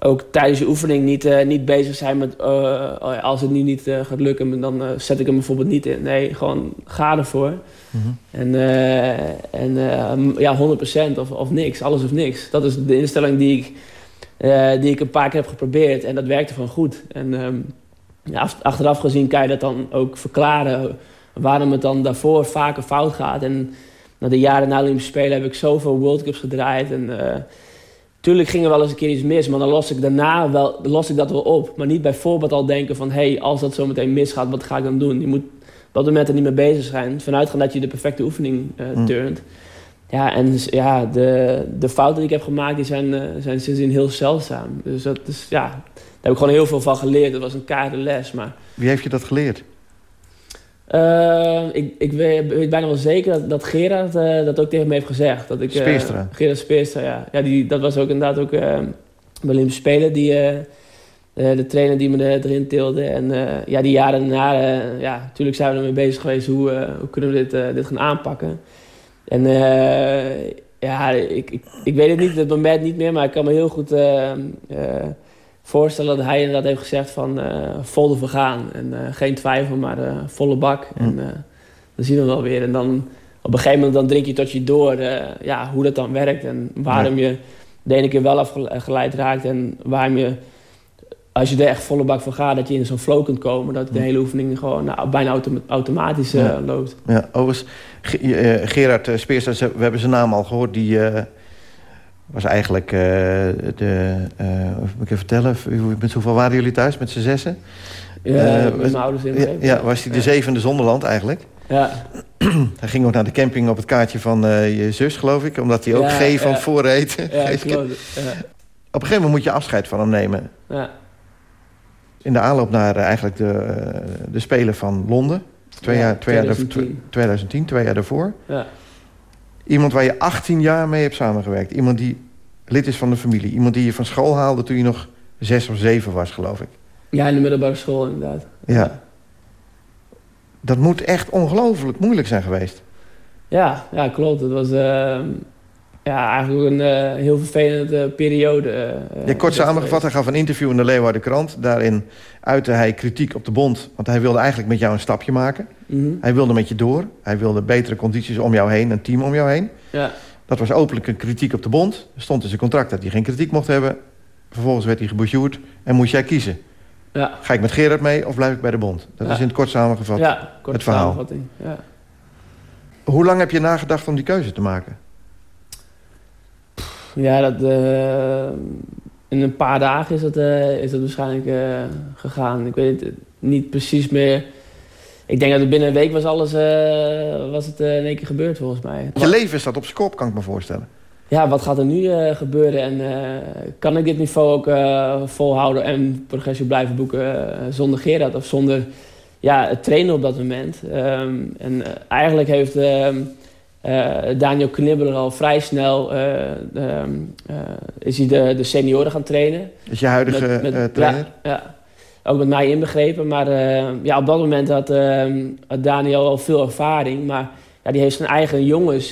ook tijdens je oefening niet, eh, niet bezig zijn met... eh, oh als het nu niet eh, gaat lukken, dan zet ik hem bijvoorbeeld niet in. Nee, gewoon ga ervoor. En, eh, en eh, ja, 100% of, of niks, alles of niks. Dat is de instelling die ik, die ik een paar keer heb geprobeerd. En dat werkte gewoon goed. En ehm, ja, af- achteraf gezien kan je dat dan ook verklaren... waarom het dan daarvoor vaker fout gaat. En na de jaren na de Olympische Spelen heb ik zoveel World Cups gedraaid. En tuurlijk ging er wel eens een keer iets mis... maar dan los ik daarna wel, los ik dat wel op. Maar niet bijvoorbeeld al denken van... hé, hey, als dat zo meteen misgaat, wat ga ik dan doen? Je moet op dat moment er niet mee bezig zijn. Vanuit gaan dat je de perfecte oefening Mm. turnt. Ja, en ja, de, de fouten die ik heb gemaakt, die zijn, eh, zijn sindsdien heel zeldzaam. Dus dat is, ja, daar heb ik gewoon heel veel van geleerd. Dat was een keiharde les, maar... Wie heeft je dat geleerd? Eh, ik, ik weet, weet bijna wel zeker dat, dat Gerard eh, dat ook tegen me heeft gezegd. Dat ik, Speerstra. Gerard Speerstra, ja. ja die, dat was ook inderdaad ook bij Olympische Spelen. Die, de trainer die me er- erin tilde. En ja, die jaren daarna, ja, natuurlijk zijn we ermee bezig geweest. Hoe, hoe kunnen we dit, dit gaan aanpakken? En ja, ik, ik, ik weet het niet, moment niet meer. Maar ik kan me heel goed voorstellen dat hij inderdaad heeft gezegd van eh vol ervoor gaan. En eh, geen twijfel, maar eh, volle bak. En eh, dan zien we wel weer. En dan op een gegeven moment dan drink je tot je door ja, hoe dat dan werkt. En waarom je de ene keer wel afgeleid raakt. En waarom je, als je er echt volle bak voor gaat, dat je in zo'n flow kunt komen. Dat de hele oefening gewoon nou, bijna automa- automatisch loopt. Ja, overigens, Ge- Gerard ze- we hebben zijn naam al gehoord. Die was eigenlijk eh, de... eh, moet ik even vertellen, met hoeveel waren jullie thuis? Met z'n zessen? Ja, Eh, met mijn ouders in ja, ja, was hij de zevende Zonderland eigenlijk? Ja. Hij ging ook naar de camping op het kaartje van je zus, geloof ik. Omdat hij ook G van voor. Ja. Op een gegeven moment moet je afscheid van hem nemen. Ja. In de aanloop naar eigenlijk de, de Spelen van Londen. Twee Ja, jaar, twee jaar 2010. 2010, twee jaar daarvoor. Ja. Iemand waar je 18 jaar mee hebt samengewerkt. Iemand die lid is van de familie. Iemand die je van school haalde toen je nog zes of zeven was, geloof ik. ja, in de middelbare school inderdaad. Ja. Dat moet echt ongelooflijk moeilijk zijn geweest. Ja, ja klopt. Het was eh, ja, eigenlijk ook een eh, heel vervelende periode. eh, Ja, kort samengevat, hij gaf een interview in de Leeuwarden Krant. Daarin uitte hij kritiek op de bond. Want hij wilde eigenlijk met jou een stapje maken. Mhm. Hij wilde met je door. Hij wilde betere condities om jou heen, een team om jou heen. Ja. Dat was openlijk een kritiek op de bond. Er stond in zijn contract dat hij geen kritiek mocht hebben. Vervolgens werd hij gebouchuurd en moest jij kiezen. Ja. Ga ik met Gerard mee of blijf ik bij de bond? Dat Ja. is in het kort samengevat Ja, het verhaal. Hoe lang heb je nagedacht om die keuze te maken? Ja, dat, eh, in een paar dagen is dat, eh, is dat waarschijnlijk eh, gegaan. Ik weet het niet precies meer. Ik denk dat het binnen een week was alles was het, in één keer gebeurd volgens mij. Je leven staat op zijn kop, kan ik me voorstellen. Ja, wat gaat er nu gebeuren? En kan ik dit niveau ook volhouden en progressie blijven boeken zonder Gerard of zonder ja, het trainen op dat moment? Ehm, en eigenlijk heeft ehm, eh, Daniel Knibbeler al vrij snel eh, ehm, eh, is hij de, de senioren gaan trainen. Is je huidige eh, trainer? Ja, ja, ook met mij inbegrepen. Maar eh, ja, op dat moment had, ehm, had Daniel al veel ervaring. Maar ja, die heeft zijn eigen jongens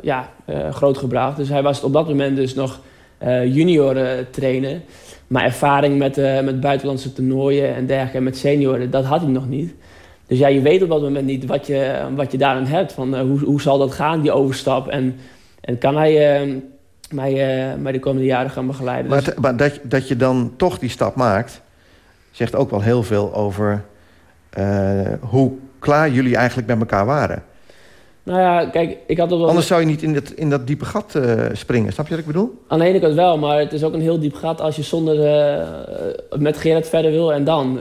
ja, grootgebracht. Dus hij was op dat moment dus nog junior trainer. Maar ervaring met, met buitenlandse toernooien en dergelijke, met senioren, dat had hij nog niet. Dus ja, je weet op dat moment niet wat je, wat je daarin hebt. Van, hoe, hoe zal dat gaan, die overstap? En, en kan hij mij, mij de komende jaren gaan begeleiden? Maar, dus... maar dat, dat je dan toch die stap maakt zegt ook wel heel veel over uh, hoe klaar jullie eigenlijk met elkaar waren. Nou ja, kijk, ik had wel... Anders zou je niet in dat, in dat diepe gat uh, springen. Snap je wat ik bedoel? Aan de ene kant wel, maar het is ook een heel diep gat... als je zonder, uh, met Gerard verder wil en dan.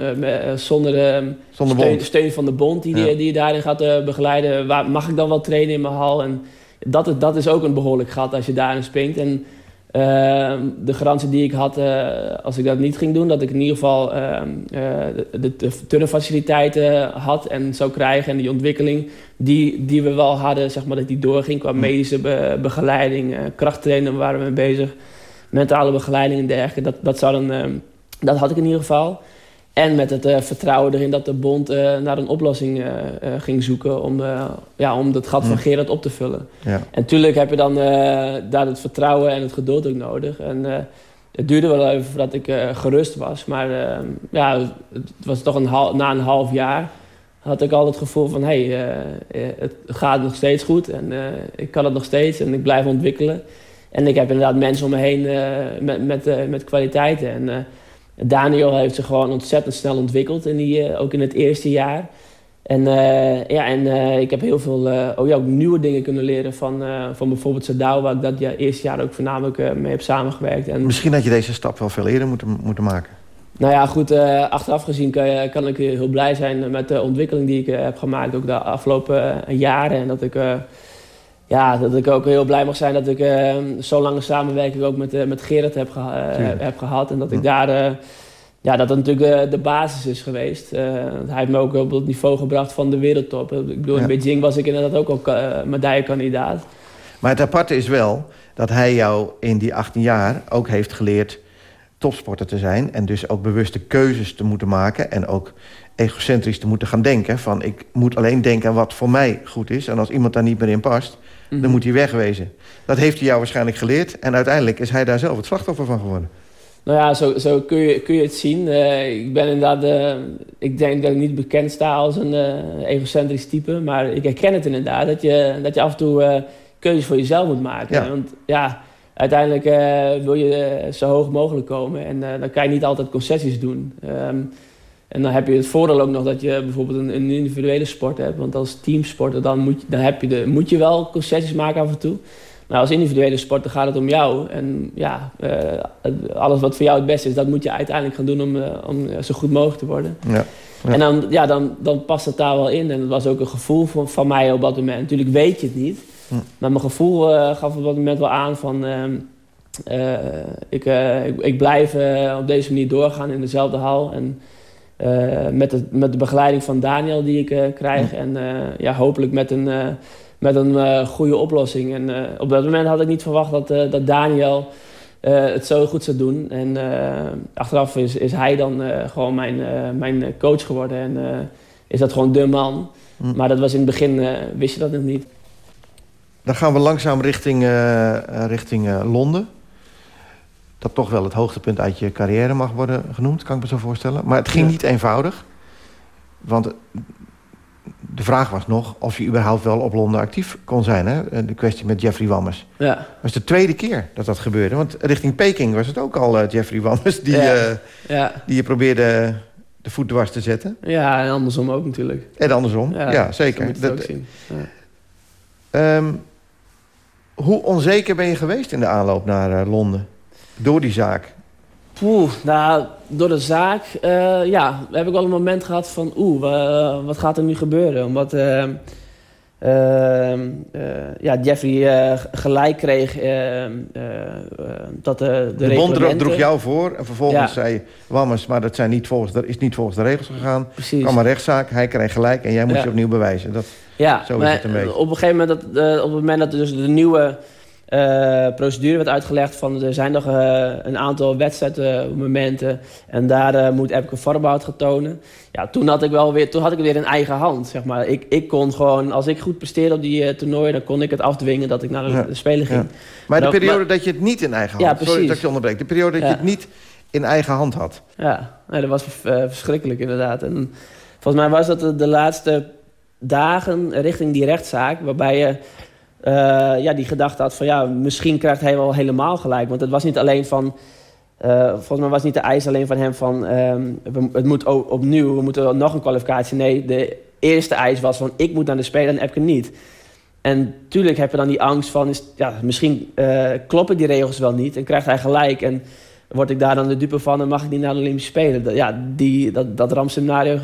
zonder, zonder steun, steun, van de bond die, ja. die, die, je daarin gaat begeleiden. Waar, mag ik dan wel trainen in mijn hal? En dat, dat is ook een behoorlijk gat als je daarin springt. En de garantie die ik had uh, als ik dat niet ging doen, dat ik in ieder geval uh, de, de turnfaciliteiten had en zou krijgen en die ontwikkeling die, die we wel hadden, zeg maar, dat die doorging qua medische be begeleiding, uh, krachttrainen waren we mee bezig, mentale begeleiding en dergelijke. Dat, dat, zou dan, ehm, dat had ik in ieder geval. En met het uh, vertrouwen erin dat de bond uh, naar een oplossing uh, ging zoeken om, ja, om dat gat van Gerard op te vullen. Ja. En natuurlijk heb je dan daar het vertrouwen en het geduld ook nodig. En het duurde wel even voordat ik gerust was. Maar ja, het was toch een na een half jaar had ik al het gevoel van... hé, hey, het gaat nog steeds goed en ik kan het nog steeds en ik blijf ontwikkelen. En ik heb inderdaad mensen om me heen met, met, met kwaliteiten. En, Daniel heeft zich gewoon ontzettend snel ontwikkeld, in die, uh, ook in het eerste jaar. En, uh, ja, en uh, ik heb heel veel oh ja, ook nieuwe dingen kunnen leren van, van bijvoorbeeld Sadao, waar ik dat ja, eerste jaar ook voornamelijk mee heb samengewerkt. En, Misschien had je deze stap wel veel eerder moeten, moeten maken. Nou ja, goed, achteraf gezien kan, kan, ik heel blij zijn met de ontwikkeling die ik heb gemaakt, ook de afgelopen jaren. En dat ik ja, dat ik ook heel blij mag zijn dat ik uh, zo'n lange samenwerking ook met, uh, met Gerrit heb, geha uh, heb gehad. En dat ik daar, ja, dat dat natuurlijk de basis is geweest. hij heeft me ook op het niveau gebracht van de wereldtop. Ik bedoel, in Beijing was ik inderdaad ook al medaillekandidaat. Maar het aparte is wel dat hij jou in die 18 jaar ook heeft geleerd topsporter te zijn. En dus ook bewuste keuzes te moeten maken. En ook egocentrisch te moeten gaan denken. Van ik moet alleen denken aan wat voor mij goed is. En als iemand daar niet meer in past, dan mhm. moet hij wegwezen. Dat heeft hij jou waarschijnlijk geleerd. En uiteindelijk is hij daar zelf het slachtoffer van geworden. Nou ja, zo, zo kun, je, kun je het zien. Uh, ik ben inderdaad... Uh, ik denk dat ik niet bekend sta als een uh, egocentrisch type. Maar ik herken het inderdaad. Dat je, dat je af en toe keuzes voor jezelf moet maken. Ja. Want ja, uiteindelijk wil je zo hoog mogelijk komen. En dan kan je niet altijd concessies doen. Um, en dan heb je het voordeel ook nog dat je bijvoorbeeld een, een individuele sport hebt. Want als teamsporter dan moet, dan heb je de, moet je wel concessies maken af en toe. Maar als individuele sporter gaat het om jou. En ja, uh, alles wat voor jou het beste is, dat moet je uiteindelijk gaan doen om, uh, om zo goed mogelijk te worden. Ja. Ja. En dan, ja, dan, dan past het daar wel in. En dat was ook een gevoel van, van mij op dat moment. Natuurlijk weet je het niet. Hm. Maar mijn gevoel uh, gaf op dat moment wel aan van... Ehm, ik, ik, ik, blijf op deze manier doorgaan in dezelfde hal. En met, de, met de begeleiding van Daniel die ik uh, krijg. En uh, ja, hopelijk met een, met een goede oplossing. En op dat moment had ik niet verwacht dat, dat Daniel het zo goed zou doen. En achteraf is, is hij dan gewoon mijn, mijn coach geworden. En is dat gewoon de man. Mm. Maar dat was in het begin, wist je dat nog niet. Dan gaan we langzaam richting, richting Londen dat toch wel het hoogtepunt uit je carrière mag worden genoemd, kan ik me zo voorstellen. Maar het ging niet eenvoudig. Want de vraag was nog of je überhaupt wel op Londen actief kon zijn. Hè? De kwestie met Jeffrey Wammers. Ja. Dat was de tweede keer dat dat gebeurde. Want richting Peking was het ook al uh, Jeffrey Wammers... Die, ja. Uh, ja. die je probeerde de voet dwars te zetten. Ja, en andersom ook natuurlijk. En andersom, ja, zeker. Dat, ook zien. Um, hoe onzeker ben je geweest in de aanloop naar uh, Londen? Door die zaak? Poeh, nou, door de zaak, uh, ja, heb ik wel een moment gehad van... oeh, uh, wat gaat er nu gebeuren? Omdat uh, ja, Jeffrey gelijk kreeg dat de, de, de bond droeg jou voor en vervolgens ja. zei Wammers... maar dat zijn niet volgens de, is niet volgens de regels gegaan. Precies. kwam een rechtszaak, hij kreeg gelijk en jij moest ja. je opnieuw bewijzen. Dat, ja, zo is het een beetje. op een gegeven moment, dat, op het moment dat dus de nieuwe eh, procedure werd uitgelegd van er zijn nog eh, een aantal wedstrijdmomenten en daar eh, moet Epke voorbehoud gaan tonen. Ja, toen had ik wel weer, toen had ik weer een eigen hand, zeg maar. Ik, ik kon gewoon, als ik goed presteerde op die toernooien, dan kon ik het afdwingen dat ik naar de, Ja. Spelen ging. Ja. Maar de periode maar- dat je het niet in eigen hand... Ja, Sorry precies. dat ik je onderbreek. De periode dat Ja. je het niet in eigen hand had. Ja, nee, dat was eh, verschrikkelijk inderdaad. En volgens mij was dat de, de laatste dagen richting die rechtszaak... waarbij je eh, ja, die gedachte had van... ja, misschien krijgt hij wel helemaal gelijk. Want het was niet alleen van... eh, volgens mij was niet de eis alleen van hem van... ehm, het moet opnieuw, we moeten nog een kwalificatie. Nee, de eerste eis was van... ik moet naar de Spelen en Epke niet. En tuurlijk heb je dan die angst van... Is, ja, misschien eh, kloppen die regels wel niet en krijgt hij gelijk... En, word ik daar dan de dupe van en mag ik niet naar de Olympische Spelen? Dat, ja, die, dat, dat rampscenario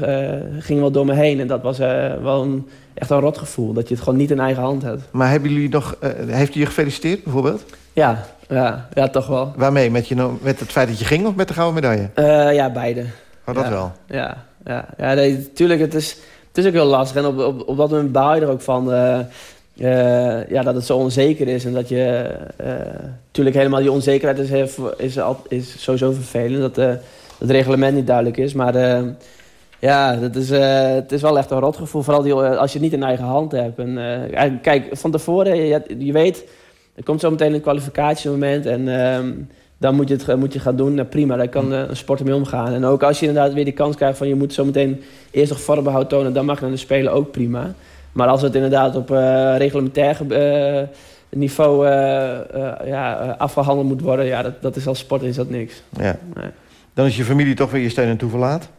ging wel door me heen. En dat was wel een, echt een rotgevoel. Dat je het gewoon niet in eigen hand hebt. Maar hebben jullie nog... eh, heeft hij je gefeliciteerd bijvoorbeeld? Ja, ja, ja toch wel. Waarmee? Met, je, met het feit dat je ging of met de gouden medaille? Eh, ja, beide. Oh, dat ja, wel. Ja, ja, ja nee, tuurlijk, het is, het is ook heel lastig. En op, op, op dat moment baal je er ook van... eh, ja, dat het zo onzeker is en dat je... eh tuurlijk, helemaal die onzekerheid is, is, al- is sowieso vervelend. Dat eh, het reglement niet duidelijk is. Maar ja, dat is, eh, het is wel echt een rotgevoel. Vooral die, eh, als je het niet in eigen hand hebt. En, eh, kijk, van tevoren, je, je weet... Er komt zo meteen een kwalificatiemoment en... ehm, dan moet je het moet je gaan doen. Nou, prima, daar kan eh, een sporter mee omgaan. En ook als je inderdaad weer die kans krijgt van... je moet zo meteen eerst nog vormbehoud tonen... dan mag je naar de Spelen ook prima. Maar als het inderdaad op reglementair niveau ja, eh, afgehandeld moet worden... ja, dat, dat is als sporter is dat niks. Ja. Nee. Dan is je familie toch weer je steun en toeverlaat.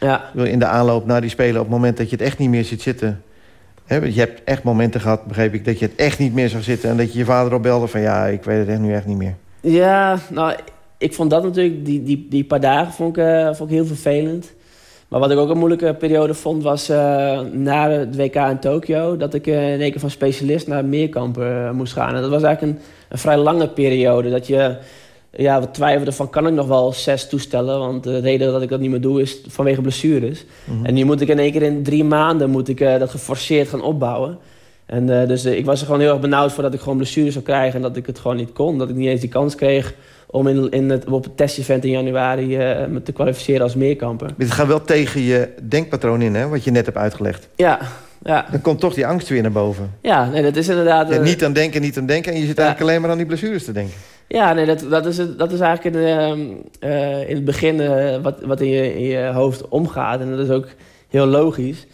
Ja. In de aanloop naar die Spelen, op het moment dat je het echt niet meer ziet zitten... Hè, je hebt echt momenten gehad, begreep ik, dat je het echt niet meer zag zitten... en dat je je vader opbelde van ja, ik weet het echt nu echt niet meer. Ja, nou, ik vond dat natuurlijk, die, die, die paar dagen vond ik, eh, vond ik heel vervelend. Maar wat ik ook een moeilijke periode vond, was eh, na het WK in Tokio... dat ik eh, in één keer van specialist naar meerkampen moest gaan. En dat was eigenlijk een, een vrij lange periode. Dat je ja, wat twijfelde van, kan ik nog wel zes toestellen? Want de reden dat ik dat niet meer doe, is vanwege blessures. Mhm. En nu moet ik in één keer in drie maanden moet ik, eh, dat geforceerd gaan opbouwen. En eh, dus eh, ik was er gewoon heel erg benauwd voor dat ik gewoon blessures zou krijgen... en dat ik het gewoon niet kon. Dat ik niet eens die kans kreeg om in, in het, op het testevent in januari eh, me te kwalificeren als meerkamper. Dit gaat wel tegen je denkpatroon in, hè, wat je net hebt uitgelegd. Ja, ja. Dan komt toch die angst weer naar boven. Ja, nee, dat is inderdaad... Ja, eh, niet aan denken, niet aan denken... en je zit eigenlijk alleen maar aan die blessures te denken. Ja, nee, dat, dat, is, het- dat is eigenlijk in, ehm, eh, in het begin eh, wat, wat in je, in je hoofd omgaat. En dat is ook heel logisch.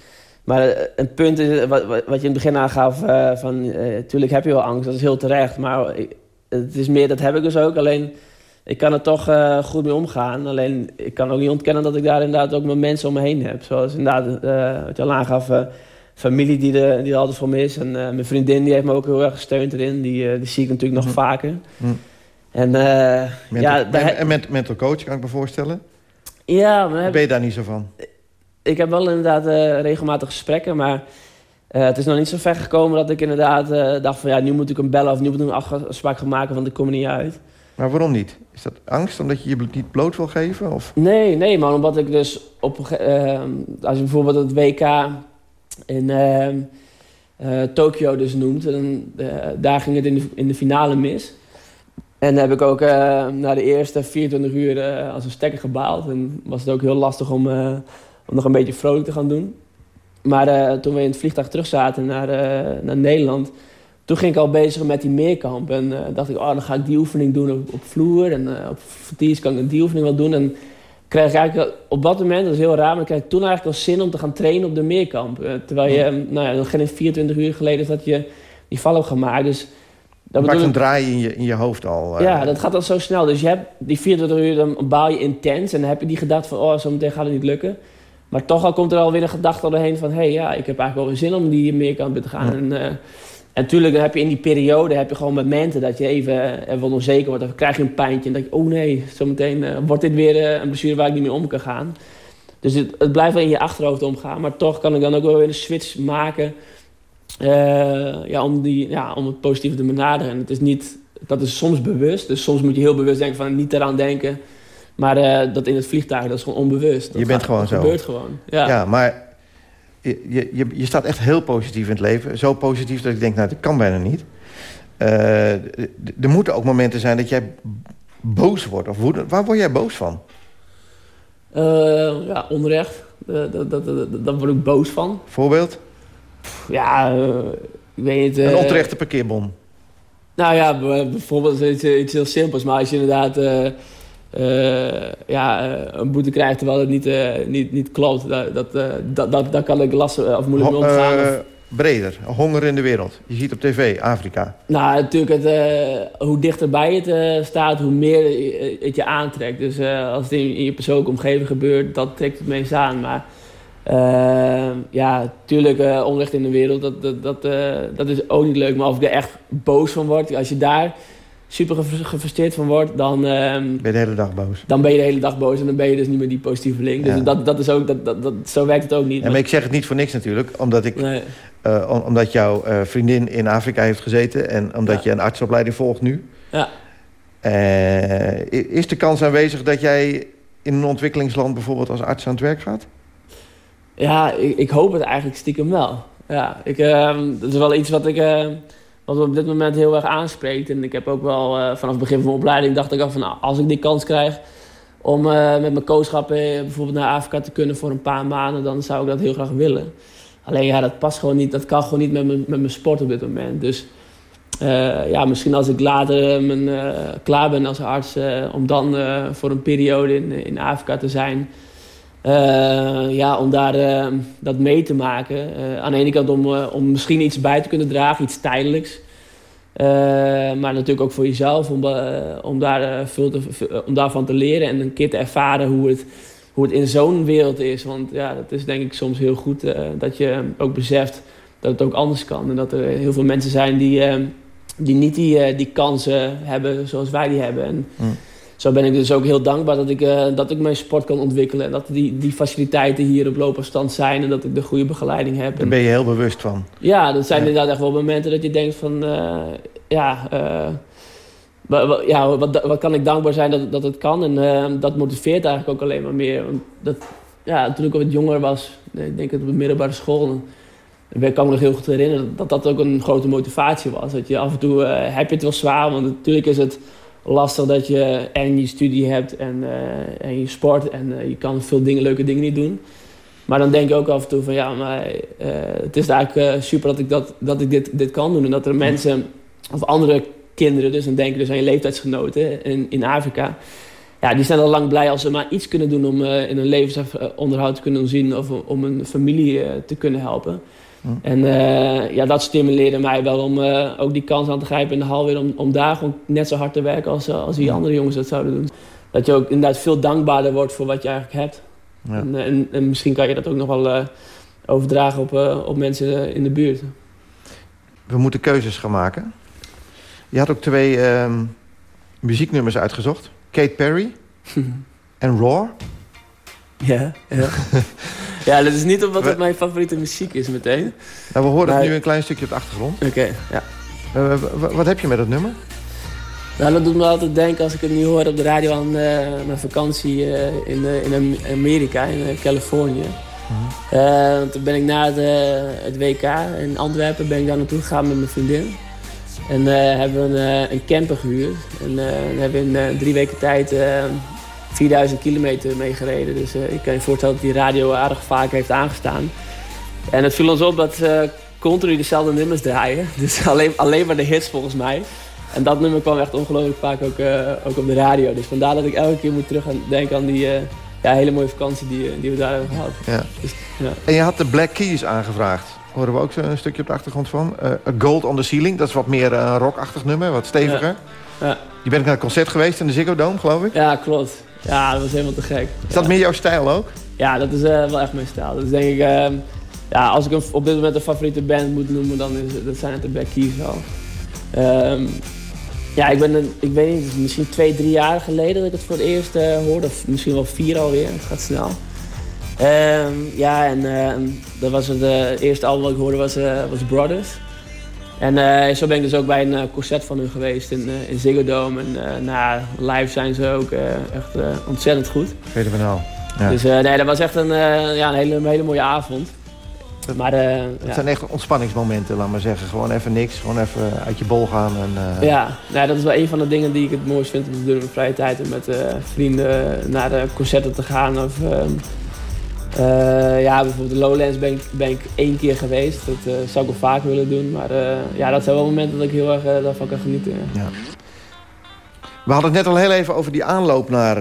Maar eh, een punt is, wat, wat je in het begin aangaf, van... Natuurlijk heb je wel angst, dat is heel terecht. Maar ik- het is meer, dat heb ik dus ook. Alleen, ik kan er toch goed mee omgaan. Alleen, ik kan ook niet ontkennen dat ik daar inderdaad ook mijn mensen om me heen heb. Zoals inderdaad, wat je al aangaf... familie die, de, die er altijd voor me is. En mijn vriendin die heeft me ook heel erg gesteund erin. Die, die zie ik natuurlijk nog vaker. Hm. En eh, Mental, ja, daar, en, en ment- mental coach, kan ik me voorstellen. ja, maar ben je daar niet zo van? ik heb wel inderdaad eh, regelmatig gesprekken, maar eh, het is nog niet zo ver gekomen dat ik inderdaad dacht van ja, nu moet ik hem bellen of nu moet ik een afspraak gaan maken, want ik kom er niet uit. Maar waarom niet? Is dat angst omdat je je niet bloot wil geven? Of? Nee, nee, maar omdat ik dus op als je bijvoorbeeld het WK in Tokio dus noemt, eh, daar ging het in de, in de finale mis. En heb ik ook eh, na de eerste 24 uur eh, als een stekker gebaald. En was het ook heel lastig om, eh, om nog een beetje vrolijk te gaan doen. Maar toen we in het vliegtuig terug zaten naar, naar Nederland... toen ging ik al bezig met die meerkamp. En dacht ik, oh, dan ga ik die oefening doen op, op vloer. En op verties kan ik die oefening wel doen. En kreeg ik eigenlijk op dat moment, dat is heel raar... maar kreeg ik toen eigenlijk al zin om te gaan trainen op de meerkamp. Terwijl je, nou ja, nog geen 24 uur geleden is dat je die val hebt gemaakt. Dus Dat maakt een draai in je, in je hoofd al. eh. ja, dat gaat dan zo snel. Dus je hebt die 24 uur, dan baal je intens. En dan heb je die gedachte van, oh, zo meteen gaat het niet lukken. Maar toch al komt er alweer een gedachte doorheen van... hé, hey, ja, ik heb eigenlijk wel weer zin om die meerkant te gaan. Ja. En, eh, en natuurlijk dan heb je in die periode heb je gewoon momenten... dat je even, eh, even wat onzeker wordt. Dan krijg je een pijntje en dan denk je... oh nee, zometeen eh, wordt dit weer eh, een blessure waar ik niet mee om kan gaan. Dus het, het blijft wel in je achterhoofd omgaan. Maar toch kan ik dan ook wel weer een switch maken... eh, ja, om, die, ja, om het positief te benaderen. En het is niet, dat is soms bewust. Dus soms moet je heel bewust denken van niet eraan denken. Maar eh, dat in het vliegtuig, dat is gewoon onbewust. Dat Je bent gaat- gewoon dat zo. gebeurt gewoon. Ja. Ja, maar je, je, je, staat echt heel positief in het leven. Zo positief dat ik denk, nou, dat kan bijna niet. Eh, er moeten ook momenten zijn dat jij boos wordt of woedend. Waar word jij boos van? Ja, onrecht. Uh, daar word ik boos van. Voorbeeld? Ja, ik weet niet... een onterechte parkeerbon. Nou ja, bijvoorbeeld iets, iets heel simpels. Maar als je inderdaad ja, een boete krijgt terwijl het niet, niet, niet klopt... Dat, dat, dat, dat, kan ik lastig of moeilijk mee omgaan. Of, breder. Honger in de wereld. Je ziet op tv, Afrika. Nou, natuurlijk, het, uh, hoe dichterbij het uh, staat, hoe meer het je aantrekt. Dus uh, als het in, in, je persoonlijke omgeving gebeurt, dat trekt het meest aan. Maar ja, natuurlijk, onrecht in de wereld, dat, dat, dat, dat is ook niet leuk. Maar of ik er echt boos van word, als je daar super gefrustreerd van wordt, dan... ben je de hele dag boos. Dan ben je de hele dag boos en dan ben je dus niet meer die positieve link. Dus dat, dat is ook, dat, dat, dat, zo werkt het ook niet. Maar ik zeg het niet voor niks natuurlijk, omdat ik... Uh, omdat jouw vriendin in Afrika heeft gezeten... en omdat je een artsopleiding volgt nu. Ja. Is de kans aanwezig dat jij in een ontwikkelingsland... bijvoorbeeld als arts aan het werk gaat? Ja, ik, ik hoop het eigenlijk stiekem wel. Ja, ik, ehm, dat is wel iets wat ik... wat me op dit moment heel erg aanspreekt. En ik heb ook wel vanaf het begin van mijn opleiding... dacht ik al van, nou, als ik die kans krijg... om met mijn coachschap bijvoorbeeld naar Afrika te kunnen voor een paar maanden... dan zou ik dat heel graag willen. Alleen ja, dat past gewoon niet. Dat kan gewoon niet met mijn, met mijn sport op dit moment. Dus ja, misschien als ik later mijn, klaar ben als arts, om dan voor een periode in, in Afrika te zijn. Ja, om daar dat mee te maken. aan de ene kant om, om misschien iets bij te kunnen dragen, iets tijdelijks. maar natuurlijk ook voor jezelf, om, om, daar, veel te, om daarvan te leren en een keer te ervaren hoe het hoe het in zo'n wereld is. Want ja, dat is denk ik soms heel goed dat je ook beseft dat het ook anders kan. En dat er heel veel mensen zijn die, die niet die, die kansen hebben zoals wij die hebben. En mm. Zo ben ik dus ook heel dankbaar dat ik, dat ik mijn sport kan ontwikkelen. En dat die, die faciliteiten hier op loopafstand zijn en dat ik de goede begeleiding heb. Daar ben je heel bewust van. Ja, dat zijn inderdaad echt wel momenten dat je denkt van... ja, ja, wat, wat kan ik dankbaar zijn dat, dat het kan. En dat motiveert eigenlijk ook alleen maar meer. Want dat, ja, toen ik wat jonger was, ik denk dat op de middelbare school... Ik kan me nog heel goed herinneren dat dat ook een grote motivatie was. Dat je af en toe heb je het wel zwaar, want natuurlijk is het lastig dat je en je studie hebt en, uh, en je sport. En je kan veel dingen, leuke dingen niet doen. Maar dan denk ik ook af en toe van ja, maar het is eigenlijk super dat ik, dat, dat ik dit, dit kan doen. En dat er mensen of andere kinderen, dus dan denken dus aan je leeftijdsgenoten in, in Afrika. Ja, die zijn al lang blij als ze maar iets kunnen doen om in hun levensonderhoud te kunnen zien of om een familie te kunnen helpen. Hm. En uh, ja, dat stimuleerde mij wel om ook die kans aan te grijpen in de hal weer om, om daar gewoon net zo hard te werken als, als die hm. andere jongens dat zouden doen. Dat je ook inderdaad veel dankbaarder wordt voor wat je eigenlijk hebt. Ja. En, en, en, misschien kan je dat ook nog wel overdragen op, op mensen in de buurt. We moeten keuzes gaan maken. Je had ook twee uh, muzieknummers uitgezocht. Kate Perry en Raw. Ja, ja. ja, dat is niet omdat het mijn favoriete muziek is meteen. Nou, we horen het nu een klein stukje op de achtergrond. Oké, ja. Uh, wat heb je met dat nummer? Nou, dat doet me altijd denken als ik het nu hoor op de radio aan uh, mijn vakantie uh, in, in Amerika, in Californië. -huh. toen ben ik na het, het WK in Antwerpen ben ik daar naartoe gegaan met mijn vriendin. En hebben we een, een, camper gehuurd. En hebben we in drie weken tijd 4000 kilometer mee gereden. Dus ik kan je voorstellen dat die radio aardig vaak heeft aangestaan. En het viel ons op dat ze continu dezelfde nummers draaien. Dus alleen, alleen maar de hits volgens mij. En dat nummer kwam echt ongelooflijk vaak ook, ook op de radio. Dus vandaar dat ik elke keer moet terug denken aan die ja, hele mooie vakantie die, die we daar hebben gehad. Ja. Dus, ja. En je had de Black Keys aangevraagd horen we ook zo een stukje op de achtergrond van. Uh, Gold on the Ceiling, dat is wat meer een rockachtig nummer, wat steviger. Ja. Je bent naar het concert geweest in de Ziggo Dome, geloof ik? Ja, klopt. Ja, dat was helemaal te gek. Is dat meer jouw stijl ook? Ja, dat is uh, wel echt mijn stijl. Dat is denk ik... Uh, ja, als ik een, op dit moment een favoriete band moet noemen, dan is, dat zijn het de Black Keys wel. Um, ja, ik ben, een, ik weet niet, misschien twee, drie jaar geleden dat ik het voor het eerst hoorde. Of misschien wel vier alweer, het gaat snel. Um, ja, en uh, dat was het uh, eerste album dat ik hoorde was, was Brothers. En uh, zo ben ik dus ook bij een concert van hun geweest in, in Ziggo Dome. En nou, live zijn ze ook echt ontzettend goed. Fenomenaal. Ja. Dus nee, dat was echt een, ja, een, hele, een hele mooie avond. maar, uh, dat ja. zijn echt ontspanningsmomenten, laat maar zeggen. Gewoon even niks, gewoon even uit je bol gaan. En, uh... Ja, nou, dat is wel een van de dingen die ik het mooist vind om te doen in mijn vrije tijd. Om met uh, vrienden naar de concerten te gaan. Of, ja, bijvoorbeeld de Lowlands ben ik, ben ik één keer geweest. Dat zou ik wel vaak willen doen. Maar ja, dat zijn wel momenten dat ik heel erg daarvan kan genieten. Ja. We hadden het net al heel even over die aanloop naar,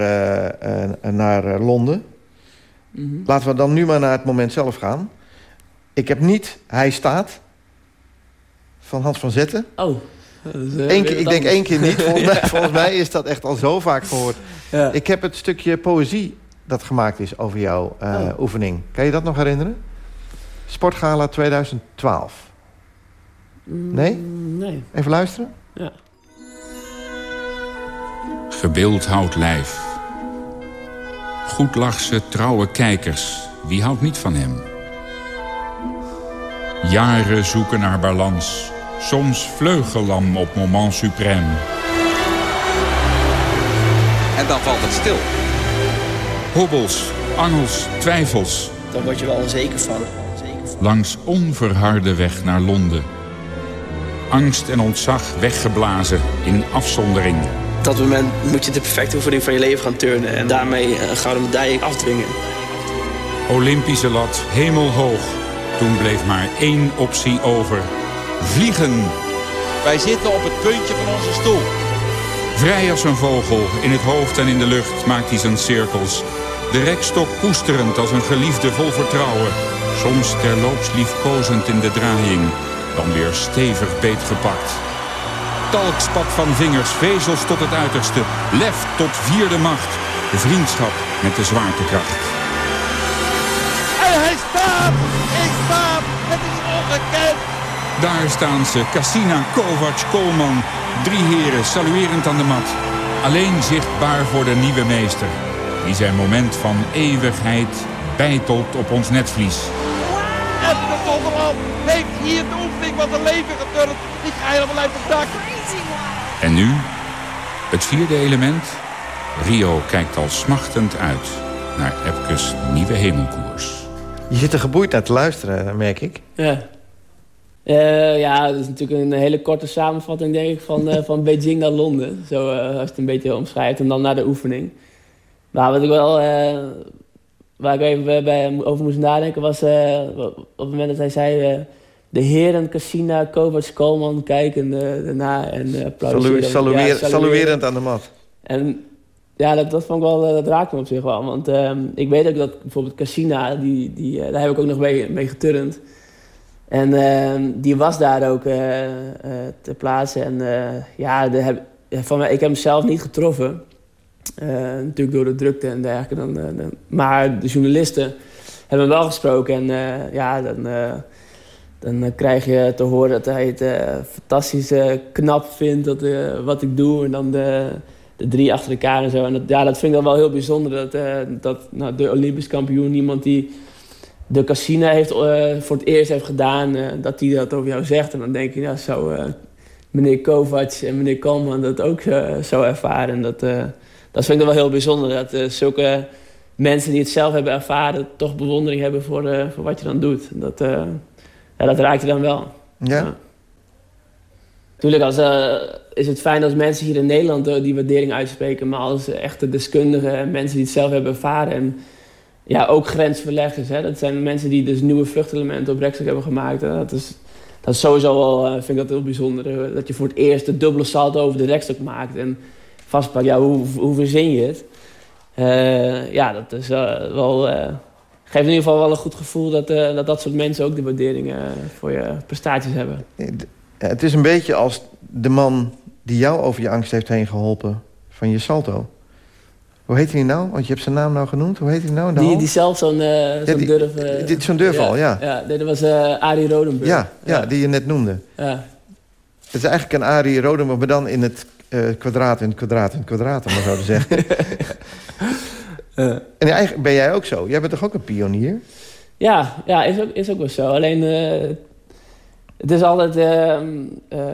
naar Londen. Mm -hmm. Laten we dan nu maar naar het moment zelf gaan. Ik heb niet Hij staat van Hans van Zetten. Oh. Uh, Eén keer, ik denk één keer niet. Volgens mij, volgens mij, is dat echt al zo vaak gehoord. Ja. Ik heb het stukje poëzie dat gemaakt is over jouw uh, oh. oefening. Kan je dat nog herinneren? Sportgala 2012. Nee? Mm, nee. Even luisteren? Ja. Gebeeldhouwd lijf. Goedlachse, trouwe kijkers. Wie houdt niet van hem? Jaren zoeken naar balans. Soms vleugellam op moment suprême. En dan valt het stil. Hobbels, angels, twijfels. Daar word je wel onzeker van. Langs onverharde weg naar Londen. Angst en ontzag weggeblazen in afzondering. Op dat moment moet je de perfecte oefening van je leven gaan turnen... en daarmee een gouden medaille afdwingen. Olympische lat, hemelhoog. Toen bleef maar één optie over. Vliegen. Wij zitten op het puntje van onze stoel. Vrij als een vogel, in het hoofd en in de lucht maakt hij zijn cirkels. De rekstok koesterend als een geliefde vol vertrouwen. Soms terloops liefkozend in de draaiing. Dan weer stevig beetgepakt. Talkspat van vingers, vezels tot het uiterste. Lef tot vierde macht. Vriendschap met de zwaartekracht. En hij staat! Ik sta! Het is ongekend! Daar staan ze, Cassina, Kovac, Koolman. Drie heren, saluerend aan de mat. Alleen zichtbaar voor de nieuwe meester. Die zijn moment van eeuwigheid bijtelt op ons netvlies. En de heeft hier de oefening van zijn leven geturnd. Ik ga helemaal uit het dak. En nu, het vierde element. Rio kijkt al smachtend uit naar Epkes nieuwe hemelkoers. Je zit er geboeid naar te luisteren, merk ik. Ja. Uh, ja, dat is natuurlijk een hele korte samenvatting, denk ik, van, uh, van Beijing naar Londen. Zo uh, als je het een beetje omschrijft. En dan naar de oefening. Maar wat ik wel... waar ik even bij, over moest nadenken was... op het moment dat hij zei... de heren, Cassina, Kovacs, Koolman kijken erna en applaudisseren. Salu salueer, ja, saluerend aan de mat. En ja, dat, dat vond ik wel... dat raakte me op zich wel. Want ik weet ook dat bijvoorbeeld Cassina... Die, die, daar heb ik ook nog mee, mee geturnd... En uh, die was daar ook uh, uh, ter plaatse. En ja, de heb, van ik heb hem zelf niet getroffen. Natuurlijk door de drukte en dergelijke. Dan, dan, maar de journalisten hebben wel gesproken. En ja, dan, dan krijg je te horen dat hij het fantastisch knap vindt dat, wat ik doe. En dan de, de drie achter elkaar en zo. En dat, ja, dat vind ik dan wel heel bijzonder. Dat, dat nou, de Olympisch kampioen, iemand die de casino heeft, voor het eerst heeft gedaan, dat hij dat over jou zegt. En dan denk je, ja, zou meneer Kovac en meneer Kalman dat ook zo ervaren. En dat, dat vind ik wel heel bijzonder. Dat zulke mensen die het zelf hebben ervaren, toch bewondering hebben voor, voor wat je dan doet. Dat, ja, dat raakt je dan wel. Ja. ja. Tuurlijk als, is het fijn als mensen hier in Nederland die waardering uitspreken. Maar als echte deskundigen, mensen die het zelf hebben ervaren... En, ja, ook grensverleggers. Hè? Dat zijn mensen die dus nieuwe vluchtelementen op rekstok hebben gemaakt. Dat is, dat is sowieso wel, vind ik dat heel bijzonder. Dat je voor het eerst de dubbele salto over de rekstok maakt. En vastpakt, ja, hoe, hoe verzin je het? Uh, ja, dat is uh, wel... geeft in ieder geval wel een goed gevoel dat, dat dat soort mensen ook de waarderingen voor je prestaties hebben. Het is een beetje als de man die jou over je angst heeft heen geholpen van je salto. Hoe heet hij nou? Want je hebt zijn naam nou genoemd. Hoe heet hij nou? Die, die zelf zo'n uh, zo ja, durf... Uh, dit zo'n durval, ja. Ja, ja dat was uh, Arie Rodenburg. Ja, ja, ja, die je net noemde. Ja. Het is eigenlijk een Arie Rodenburg, maar dan in het kwadraat, in kwadraat, in kwadraat, om maar zo te zeggen. en eigenlijk ben jij ook zo. Jij bent toch ook een pionier? Ja, ja is, ook, is ook wel zo. Alleen het is altijd... Uh, uh,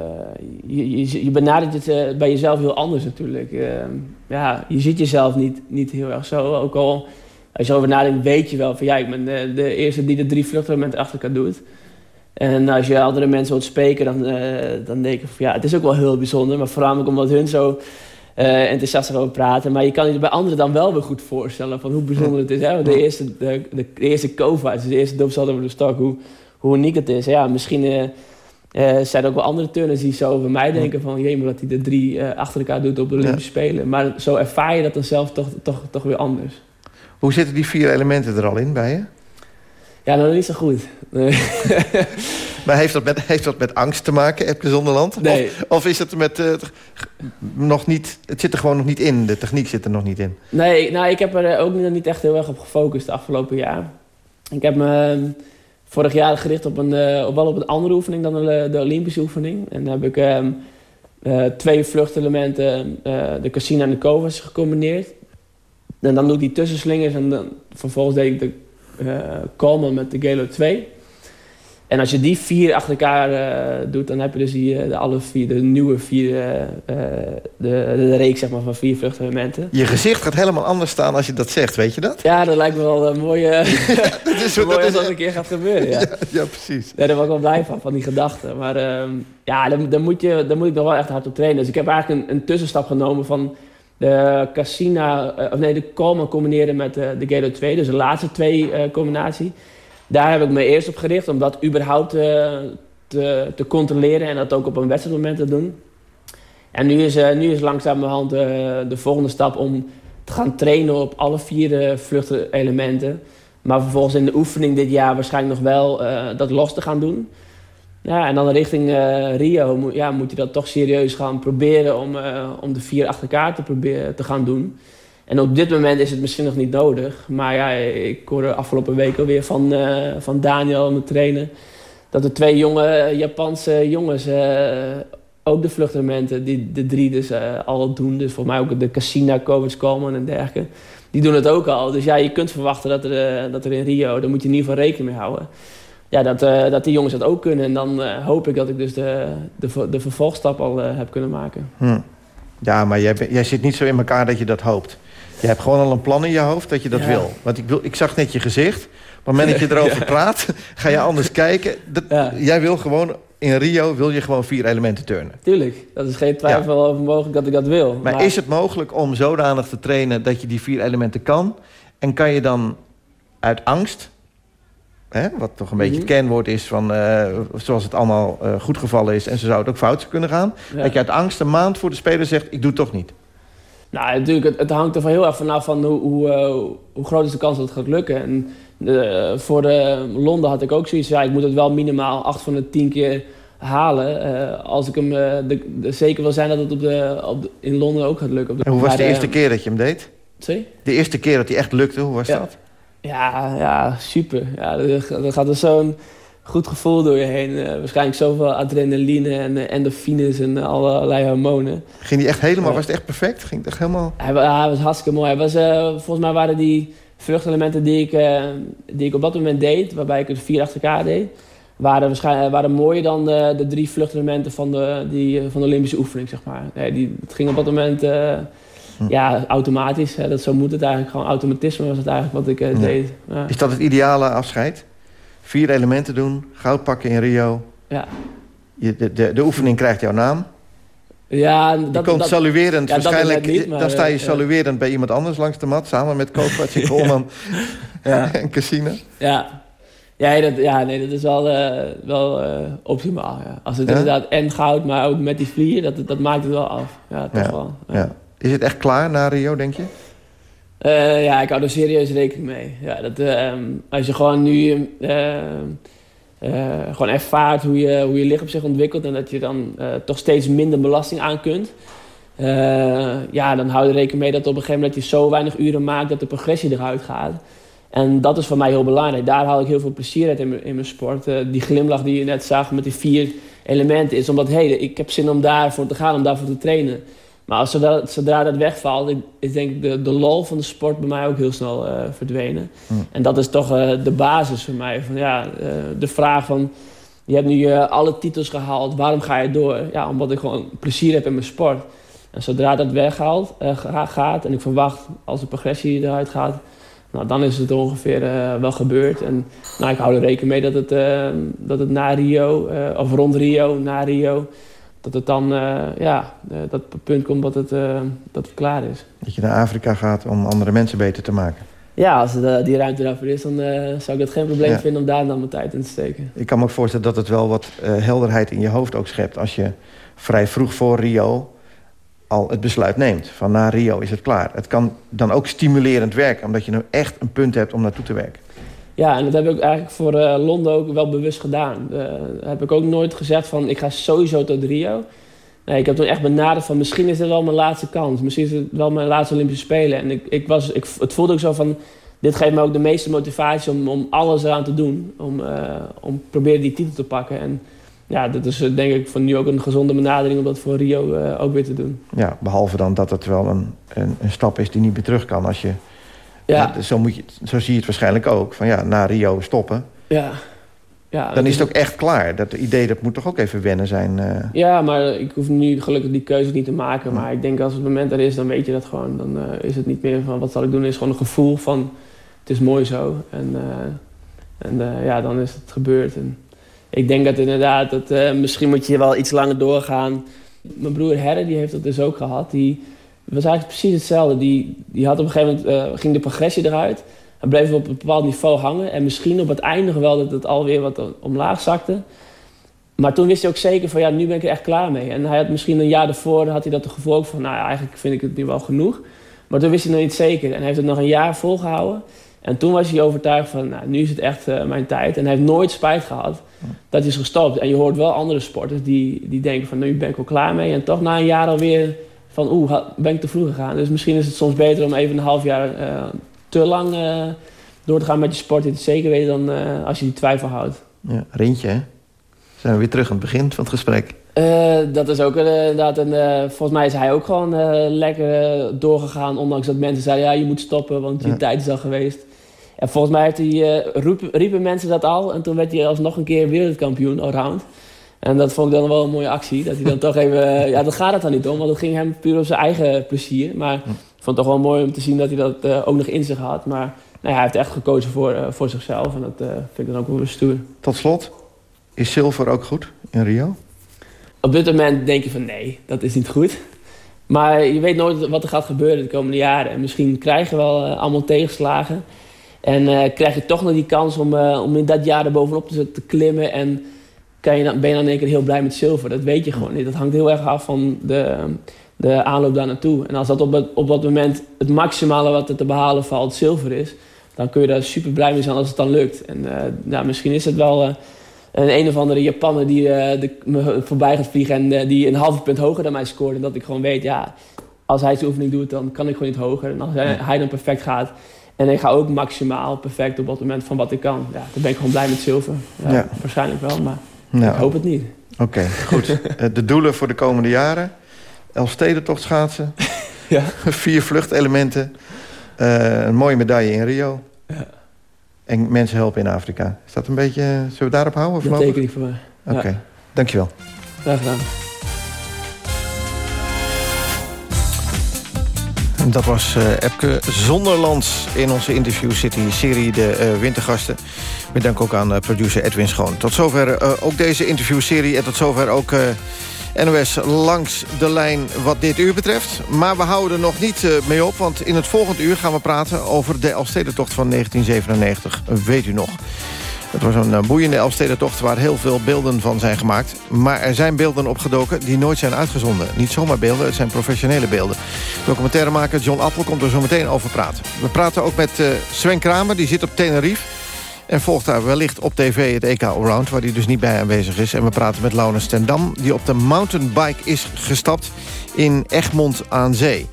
je, je, je, benadert het uh, bij jezelf heel anders natuurlijk. Ehm, ja, je ziet jezelf niet, niet heel erg zo. Ook al als je erover nadenkt, weet je wel van ja, ik ben de, de eerste die de drie vluchtelementen achter elkaar doet. En als je andere mensen hoort spreken, dan, uh, dan denk ik van ja, het is ook wel heel bijzonder. Maar vooral ook omdat hun zo uh, enthousiast erover praten. Maar je kan je bij anderen dan wel weer goed voorstellen van hoe bijzonder het is. Hè? De eerste, de, de, de eerste dus de eerste over de stok, hoe, hoe uniek het is. Ja, misschien uh, zijn er ook wel andere turners die zo over mij denken van... jee, maar dat hij de drie achter elkaar doet op de Olympische Spelen. Maar zo ervaar je dat dan zelf toch, toch, toch weer anders. Hoe zitten die vier elementen er al in bij je? Ja, nog niet zo goed. Nee. maar heeft dat, met, heeft dat met angst te maken, Epke Zonderland? Nee. Of, of is het met... Uh, nog niet, het zit er gewoon nog niet in, de techniek zit er nog niet in? Nee, nou, ik heb er ook niet echt heel erg op gefocust de afgelopen jaar. Ik heb me ehm, vorig jaar gericht op een, uh, op wel op een andere oefening dan de, de Olympische oefening. En dan heb ik uh, twee vluchtelementen, de Cassina en de Kovas, gecombineerd. En dan doe ik die tussenslingers en dan, vervolgens deed ik de uh, Coleman met de Galo 2. En als je die vier achter elkaar uh, doet, dan heb je dus die, de, alle vier, de nieuwe vier, uh, de, de, reeks zeg maar, van vier vluchtelementen. Je gezicht gaat helemaal anders staan als je dat zegt, weet je dat? Ja, dat lijkt me wel een mooie, ja, dat is, mooi dat als dat een keer gaat gebeuren. Ja, ja, ja precies. Ja, daar ben ik wel blij van, van die gedachten. Maar uh, ja, dan, dan, moet je, dan moet ik nog wel echt hard op trainen. Dus ik heb eigenlijk een, een tussenstap genomen van de Cassina, of nee, de Coleman combineren met de, de Galo 2. Dus de laatste twee uh, combinatie. Daar heb ik me eerst op gericht om dat überhaupt te, te controleren en dat ook op een wedstrijdmoment te doen. En nu is, nu is langzamerhand de volgende stap om te gaan trainen op alle vier vluchtelementen. Maar vervolgens in de oefening dit jaar waarschijnlijk nog wel dat los te gaan doen. Ja, en dan richting uh, Rio ja, moet je dat toch serieus gaan proberen om, uh, om de vier achter elkaar te, proberen, te gaan doen. En op dit moment is het misschien nog niet nodig. Maar ja, ik hoorde afgelopen week alweer van, uh, van Daniel, mijn trainer... dat de twee jonge Japanse jongens ook de vluchtelementen, die de drie dus al doen. Dus voor mij ook de Casina, Kovacs, Coleman en dergelijke. Die doen het ook al. Dus ja, je kunt verwachten dat er, dat er in Rio, daar moet je in ieder geval rekening mee houden ja, dat, uh, dat die jongens dat ook kunnen. En dan uh, hoop ik dat ik dus de, de, de vervolgstap al uh, heb kunnen maken. Hm. Ja, maar jij, jij zit niet zo in elkaar dat je dat hoopt. Je hebt gewoon al een plan in je hoofd dat je dat ja. wil. Want ik, wil, ik zag net je gezicht. Op het moment dat je erover ja. praat, ga je anders kijken. Dat, ja. Jij wil gewoon, in Rio wil je gewoon vier elementen turnen. Tuurlijk, dat is geen twijfel over mogelijk dat ik dat wil. Maar, maar is het mogelijk om zodanig te trainen dat je die vier elementen kan? En kan je dan uit angst Hè, wat toch een beetje het kenwoord is van uh, zoals het allemaal uh, goed gevallen is... en ze zou het ook fout kunnen gaan. Ja. Dat je uit angst een maand voor de speler zegt, ik doe het toch niet. Nou, natuurlijk, het, het hangt er van heel erg vanaf van hoe, hoe, uh, hoe, groot is de kans dat het gaat lukken. En voor de Londen had ik ook zoiets ja, ik moet het wel minimaal 8 van de 10 keer halen. als ik hem de, de, zeker wil zijn dat het op de, op de, in Londen ook gaat lukken. en hoe was de eerste keer dat je hem deed? Sorry? De eerste keer dat hij echt lukte, hoe was ja. dat? Ja, ja super. Ja, er, gaat er zo'n goed gevoel door je heen. Uh, waarschijnlijk zoveel adrenaline en uh, endorfines en allerlei hormonen. Ging die echt helemaal, was het echt perfect? Ging het echt helemaal... Hij, was hartstikke mooi. Hij was, volgens mij waren die vluchtelementen die ik, die ik op dat moment deed, waarbij ik het vier achter elkaar deed, waren, waarschijnlijk, waren mooier dan de, de drie vluchtelementen van de, die, van de Olympische oefening, zeg maar. Nee, die, het ging op dat moment ja, automatisch. Hè, dat zo moet het eigenlijk. Gewoon automatisme was het eigenlijk wat ik uh, ja. deed. Ja. Is dat het ideale afscheid? Vier elementen doen, goud pakken in Rio. Ja. Je, de, de, de oefening krijgt jouw naam. Ja, dat, je komt dat, saluerend, ja, waarschijnlijk, niet, maar, dan sta je uh, saluerend bij iemand anders langs de mat... samen met Kovacs en Koolman en Cassina. Ja. Ja, dat, ja, nee, dat is wel, uh, wel uh, optimaal. Ja. Als het Ja? inderdaad en goud, maar ook met die vlier, dat, dat maakt het wel af. Ja, toch Ja, wel. Ja. Is het echt klaar na Rio, denk je? Eh, ja, ik hou er serieus rekening mee. Ja, dat, ehm, als je gewoon nu eh, eh, gewoon ervaart hoe je, hoe je lichaam zich ontwikkelt... en dat je dan eh, toch steeds minder belasting aan kunt... ja, dan hou je er rekening mee dat op een gegeven moment... dat je zo weinig uren maakt dat de progressie eruit gaat. En dat is voor mij heel belangrijk. Daar haal ik heel veel plezier uit in mijn, in mijn sport. Die glimlach die je net zag met die vier elementen... is omdat, hey, ik heb zin om daarvoor te gaan, om daarvoor te trainen... Maar als zodra, zodra dat wegvalt, is denk ik de, de lol van de sport bij mij ook heel snel uh, verdwenen. Hmm. En dat is toch uh, de basis voor mij. Van, ja, uh, de vraag van, je hebt nu alle titels gehaald, waarom ga je door? Ja, omdat ik gewoon plezier heb in mijn sport. En zodra dat weghaalt, gaat en ik verwacht als de progressie eruit gaat, Nou, dan is het ongeveer wel gebeurd. En nou, ik hou er rekening mee dat het, dat het na Rio, of rond Rio, na Rio dat het dan ja, dat punt komt dat het, dat het klaar is. Dat je naar Afrika gaat om andere mensen beter te maken. Ja, als die ruimte daarvoor is, dan zou ik het geen probleem vinden om daar dan mijn tijd in te steken. Ik kan me ook voorstellen dat het wel wat helderheid in je hoofd ook schept... als je vrij vroeg voor Rio al het besluit neemt. Van na Rio is het klaar. Het kan dan ook stimulerend werken, omdat je nu echt een punt hebt om naartoe te werken. Ja, en dat heb ik eigenlijk voor uh, Londen ook wel bewust gedaan. Uh, heb ik ook nooit gezegd van ik ga sowieso tot Rio. Nee, ik heb toen echt benaderd van misschien is dit wel mijn laatste kans. Misschien is het wel mijn laatste Olympische Spelen. En ik, ik was, ik, het voelde ook zo van dit geeft me ook de meeste motivatie om, om alles eraan te doen. Om, uh, om proberen die titel te pakken. En ja, dat is eh, denk ik voor nu ook een gezonde benadering om dat voor Rio ook weer te doen. Ja, behalve dan dat het wel een, een, een, stap is die niet meer terug kan. Als je, ja. zo, moet je, zo zie je het waarschijnlijk ook. Van ja, na Rio stoppen. Ja. Ja, dan is het ook echt klaar. Dat idee dat moet toch ook even wennen zijn. Uh... Ja, maar ik hoef nu gelukkig die keuze niet te maken. Maar ik denk als het moment er is, dan weet je dat gewoon. Dan uh, is het niet meer van wat zal ik doen. Het is gewoon een gevoel van het is mooi zo. En, en ja, dan is het gebeurd. En, ik denk dat inderdaad, dat, misschien moet je wel iets langer doorgaan. Mijn broer Herre, die heeft dat dus ook gehad. Die was eigenlijk precies hetzelfde. Die, die had op een gegeven moment, uh, ging de progressie eruit. Hij bleef op een bepaald niveau hangen. En misschien op het einde wel dat het alweer wat omlaag zakte. Maar toen wist hij ook zeker van, ja, nu ben ik er echt klaar mee. En hij had misschien een jaar daarvoor, had hij dat gevoel ook van... nou ja, eigenlijk vind ik het nu wel genoeg. Maar toen wist hij nog niet zeker. En hij heeft het nog een jaar volgehouden. En toen was hij overtuigd van, nou, nu is het echt uh, mijn tijd. En hij heeft nooit spijt gehad dat is gestopt. En je hoort wel andere sporters die, die denken van, nu ben ik al klaar mee. En toch na een jaar alweer van, oeh, ben ik te vroeg gegaan. Dus misschien is het soms beter om even een half jaar uh, te lang uh, door te gaan met je sport. Het zeker weten dan uh, als je die twijfel houdt. Ja, Rintje, hè? Zijn we weer terug aan het begin van het gesprek? dat is ook inderdaad een... volgens mij is hij ook gewoon lekker doorgegaan. Ondanks dat mensen zeiden, ja, je moet stoppen, want je ja. tijd is al geweest. En volgens mij heeft hij, riepen mensen dat al. En toen werd hij alsnog een keer wereldkampioen allround. En dat vond ik dan wel een mooie actie. Dat hij dan toch even... Eh, ja, dat gaat het dan niet om. Want het ging hem puur op zijn eigen plezier. Maar ik vond het toch wel mooi om te zien dat hij dat uh, ook nog in zich had. Maar nou, hij heeft echt gekozen voor, uh, voor zichzelf. En dat vind ik dan ook wel stoer. Tot slot, is zilver ook goed in Rio? Op dit moment denk je van nee, dat is niet goed. Maar je weet nooit wat er gaat gebeuren de komende jaren. En misschien krijgen we wel allemaal tegenslagen. En krijg je toch nog die kans om, om in dat jaar er bovenop te, te klimmen. En kan je dan, ben je dan in één keer heel blij met zilver. Dat weet je gewoon niet. Dat hangt heel erg af van de, de aanloop daar naartoe. En als dat op, het, op dat moment het maximale wat er te behalen valt zilver is... dan kun je daar super blij mee zijn als het dan lukt. En uh, nou, misschien is het wel een een of andere Japaner die de, me voorbij gaat vliegen... en die een halve punt hoger dan mij scoort. En dat ik gewoon weet, ja, als hij zijn oefening doet, dan kan ik gewoon niet hoger. En als hij, hij dan perfect gaat en ik ga ook maximaal perfect op het moment van wat ik kan. Ja, dan ben ik gewoon blij met zilver. Ja, ja. Waarschijnlijk wel, maar ik hoop het niet. Oké, goed. Eh, de doelen voor de komende jaren? Elfstedentocht schaatsen. ja. Vier vluchtelementen. Uh, een mooie medaille in Rio. Ja. En mensen helpen in Afrika. Is dat een beetje... Zullen we daarop houden? Dat teken ik voor mij. Oké, okay. dankjewel. Graag gedaan. Dat was uh, Epke Zonderlands in onze Interview City-serie De uh, Wintergasten. Met dank ook aan uh, producer Edwin Schoon. Tot zover ook deze interviewserie en tot zover ook NOS langs de lijn wat dit uur betreft. Maar we houden nog niet mee op, want in het volgende uur gaan we praten... over de Elfstedentocht van 1997, weet u nog. Het was een eh, boeiende Elfstedentocht waar heel veel beelden van zijn gemaakt. Maar er zijn beelden opgedoken die nooit zijn uitgezonden. Niet zomaar beelden, het zijn professionele beelden. Documentairemaker John Appel komt er zo meteen over praten. We praten ook met uh, Sven Kramer, die zit op Tenerife. En volgt daar wellicht op tv het EK Allround, waar hij dus niet bij aanwezig is. En we praten met Laurens ten Dam, die op de mountainbike is gestapt in Egmond aan Zee.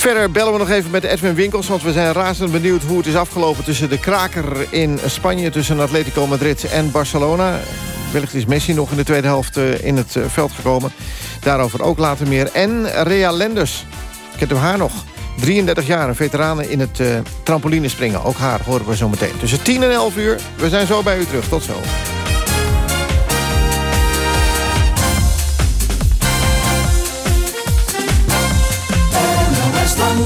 Verder bellen we nog even met Edwin Winkels... want we zijn razend benieuwd hoe het is afgelopen tussen de kraker in Spanje... tussen Atletico Madrid en Barcelona. Wellicht is Messi nog in de tweede helft eh, in het eh, veld gekomen. Daarover ook later meer. En Rea Lenders, kent u haar nog? 33 jaar, een veterane in het uh, trampolinespringen. Ook haar horen we zo meteen. Tussen 10 en 11 uur. We zijn zo bij u terug. Tot zo.